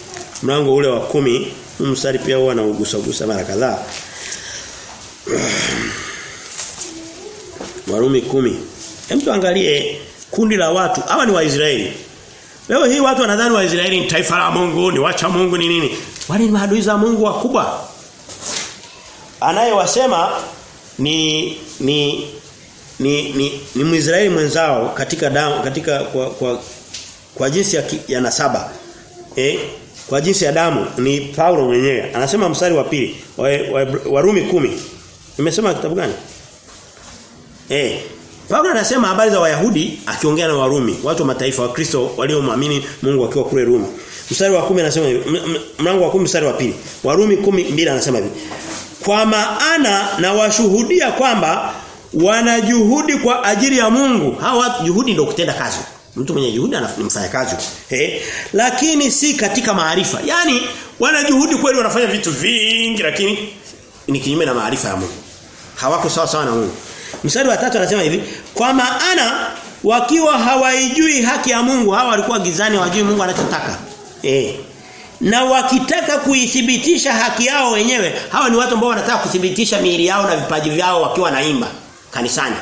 mlango ule wa kumi mstari pia huwa anaugusa gusa mara kadhaa. Warumi kumi Hem tuangalie kundi la watu. Hawa ni Waisraeli. Leo hii watu wanadhani Waisraeli ni taifa la Mungu, ni wacha Mungu ni nini? Wale ni maadui za Mungu wakubwa. Anayewasema ni ni ni ni, ni Mwisraeli mwenzao katika damu katika kwa kwa, kwa jinsi ya, ya nasaba. Eh? Kwa jinsi ya damu ni Paulo mwenyewe. Anasema mstari wa pili wa, wa, Warumi kumi Nimesema kitabu gani? Eh. Paulo anasema habari za Wayahudi akiongea na Warumi, watu wa mataifa wa Kristo waliomwamini Mungu akiwa kule Rumi. Mstari wa kumi anasema mlango wa kumi mstari wa pili. Warumi kumi mbili anasema hivi. Kwa maana na washuhudia kwamba wanajuhudi kwa ajili ya Mungu. Hawa juhudi ndio kutenda kazi. Mtu mwenye juhudi anafanya kazi. Eh? Lakini si katika maarifa. Yaani wanajuhudi kweli wanafanya vitu vingi lakini ni kinyume na maarifa ya Mungu. Hawako sawa sawa na Mungu. Mstari wa tatu anasema hivi, kwa maana wakiwa hawaijui haki ya Mungu, hawa walikuwa gizani hawajui Mungu anachotaka. Eh. Na wakitaka kuithibitisha haki yao wenyewe, hawa ni watu ambao wanataka kuthibitisha miili yao na vipaji vyao wakiwa naimba kanisani.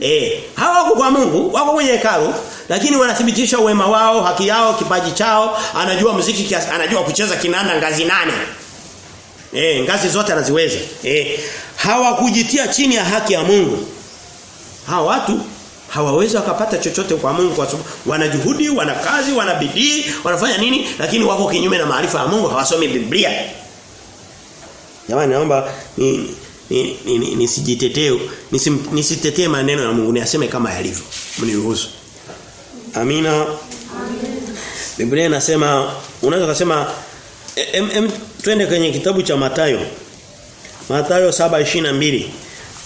Eh, hawa wako kwa Mungu, wako kwenye hekalu, lakini wanathibitisha uwema wao, haki yao, kipaji chao, anajua muziki kiasi, anajua kucheza kinanda ngazi nane. Eh, ngazi zote anaziweza. Eh, hawakujitia chini ya haki ya Mungu. Hawa watu hawawezi wakapata chochote kwa Mungu kwa sababu wana juhudi, wana kazi, wana bidii, wanafanya nini lakini wako kinyume na maarifa ya Mungu, hawasomi Biblia. Jamani naomba ni nisijitetee ni, ni, ni nisitetee maneno ya Mungu niaseme kama yalivyo. Mniruhusu. Amina. Amina. Biblia inasema unaweza kusema em, em, twende kwenye kitabu cha Matayo. Matayo 7:22.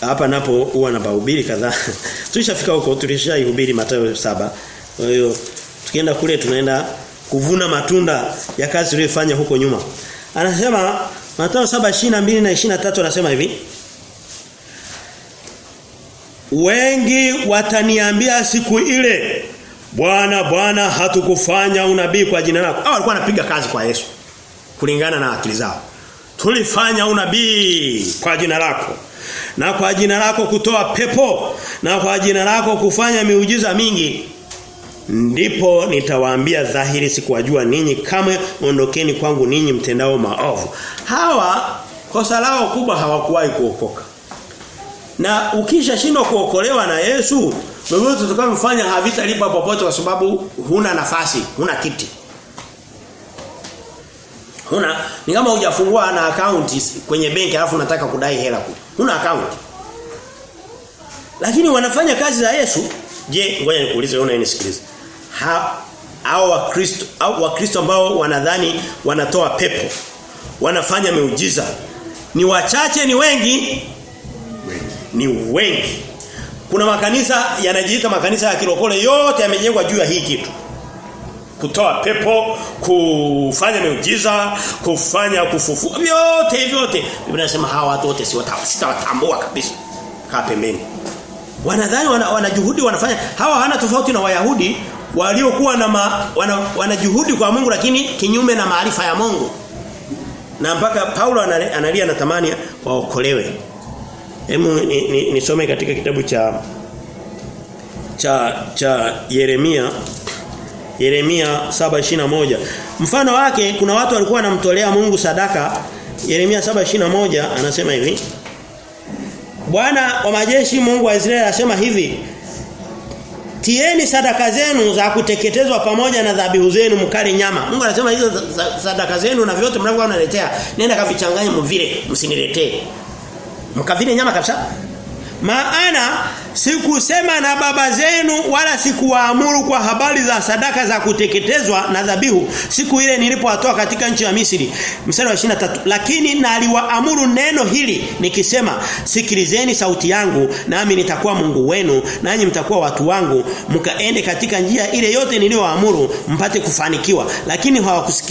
Hapa napo huwa na bahubiri kadhaa. Tulishafika huko tulishaihubiri Matayo 7. Kwa hiyo tukienda kule tunaenda kuvuna matunda ya kazi uliyofanya huko nyuma. Anasema Mathayo 7:22 na 23 anasema hivi. Wengi wataniambia siku ile Bwana Bwana hatukufanya unabii kwa jina lako. Hao walikuwa wanapiga kazi kwa Yesu kulingana na akili zao. Tulifanya unabii kwa jina lako na kwa jina lako kutoa pepo na kwa jina lako kufanya miujiza mingi ndipo nitawaambia dhahiri sikuwajua ninyi kamwe ondokeni kwangu ninyi mtendao maovu. Hawa kosa lao kubwa hawakuwahi kuokoka. Na ukisha shindwa kuokolewa na Yesu lolote utakavyofanya havitalipa popote kwa sababu huna nafasi huna kiti. Huna ni kama hujafungua na account kwenye benki alafu unataka kudai hela kule. Huna account. Lakini wanafanya kazi za Yesu. Je ngoja nikuulize wewe unanisikiliza ha wakristo au wakristo ambao wanadhani wanatoa pepo wanafanya miujiza. Ni wachache ni wengi. Ni wengi. Kuna makanisa yanajiita makanisa ya kirokole yote yamejengwa juu ya hii kitu. Kutoa pepo kufanya miujiza kufanya kufufua vyote vyote. Biblia inasema hawa watu wote si sitawatambua kabisa. Kaa pembeni. Wanadhani wana, wana wanafanya hawa hana tofauti na wayahudi waliokuwa na ma, wana, wana juhudi kwa Mungu lakini kinyume na maarifa ya Mungu. Na mpaka Paulo analia na tamani waokolewe. Hebu nisome ni, ni katika kitabu cha cha cha Yeremia. Yeremia 7:21 mfano wake kuna watu walikuwa wanamtolea Mungu sadaka. Yeremia 7:21 anasema hivi. Bwana wa majeshi Mungu wa Israeli anasema hivi Tieni sadaka zenu za kuteketezwa pamoja na dhabihu zenu mkali nyama. Mungu anasema hizo sadaka zenu na vyote mnavyokuwa mnaletea nenda kavichanganye mvile msiniletee. Mkavile nyama kabisa. Maana sikusema na baba zenu wala sikuwaamuru kwa habari za sadaka za kuteketezwa na dhabihu siku ile nilipowatoa katika nchi ya Misri. Mstari wa 23. Lakini naliwaamuru neno hili nikisema sikilizeni sauti yangu nami nitakuwa Mungu wenu nanyi mtakuwa watu wangu mkaende katika njia ile yote niliyoamuru mpate kufanikiwa. Lakini hawakusikia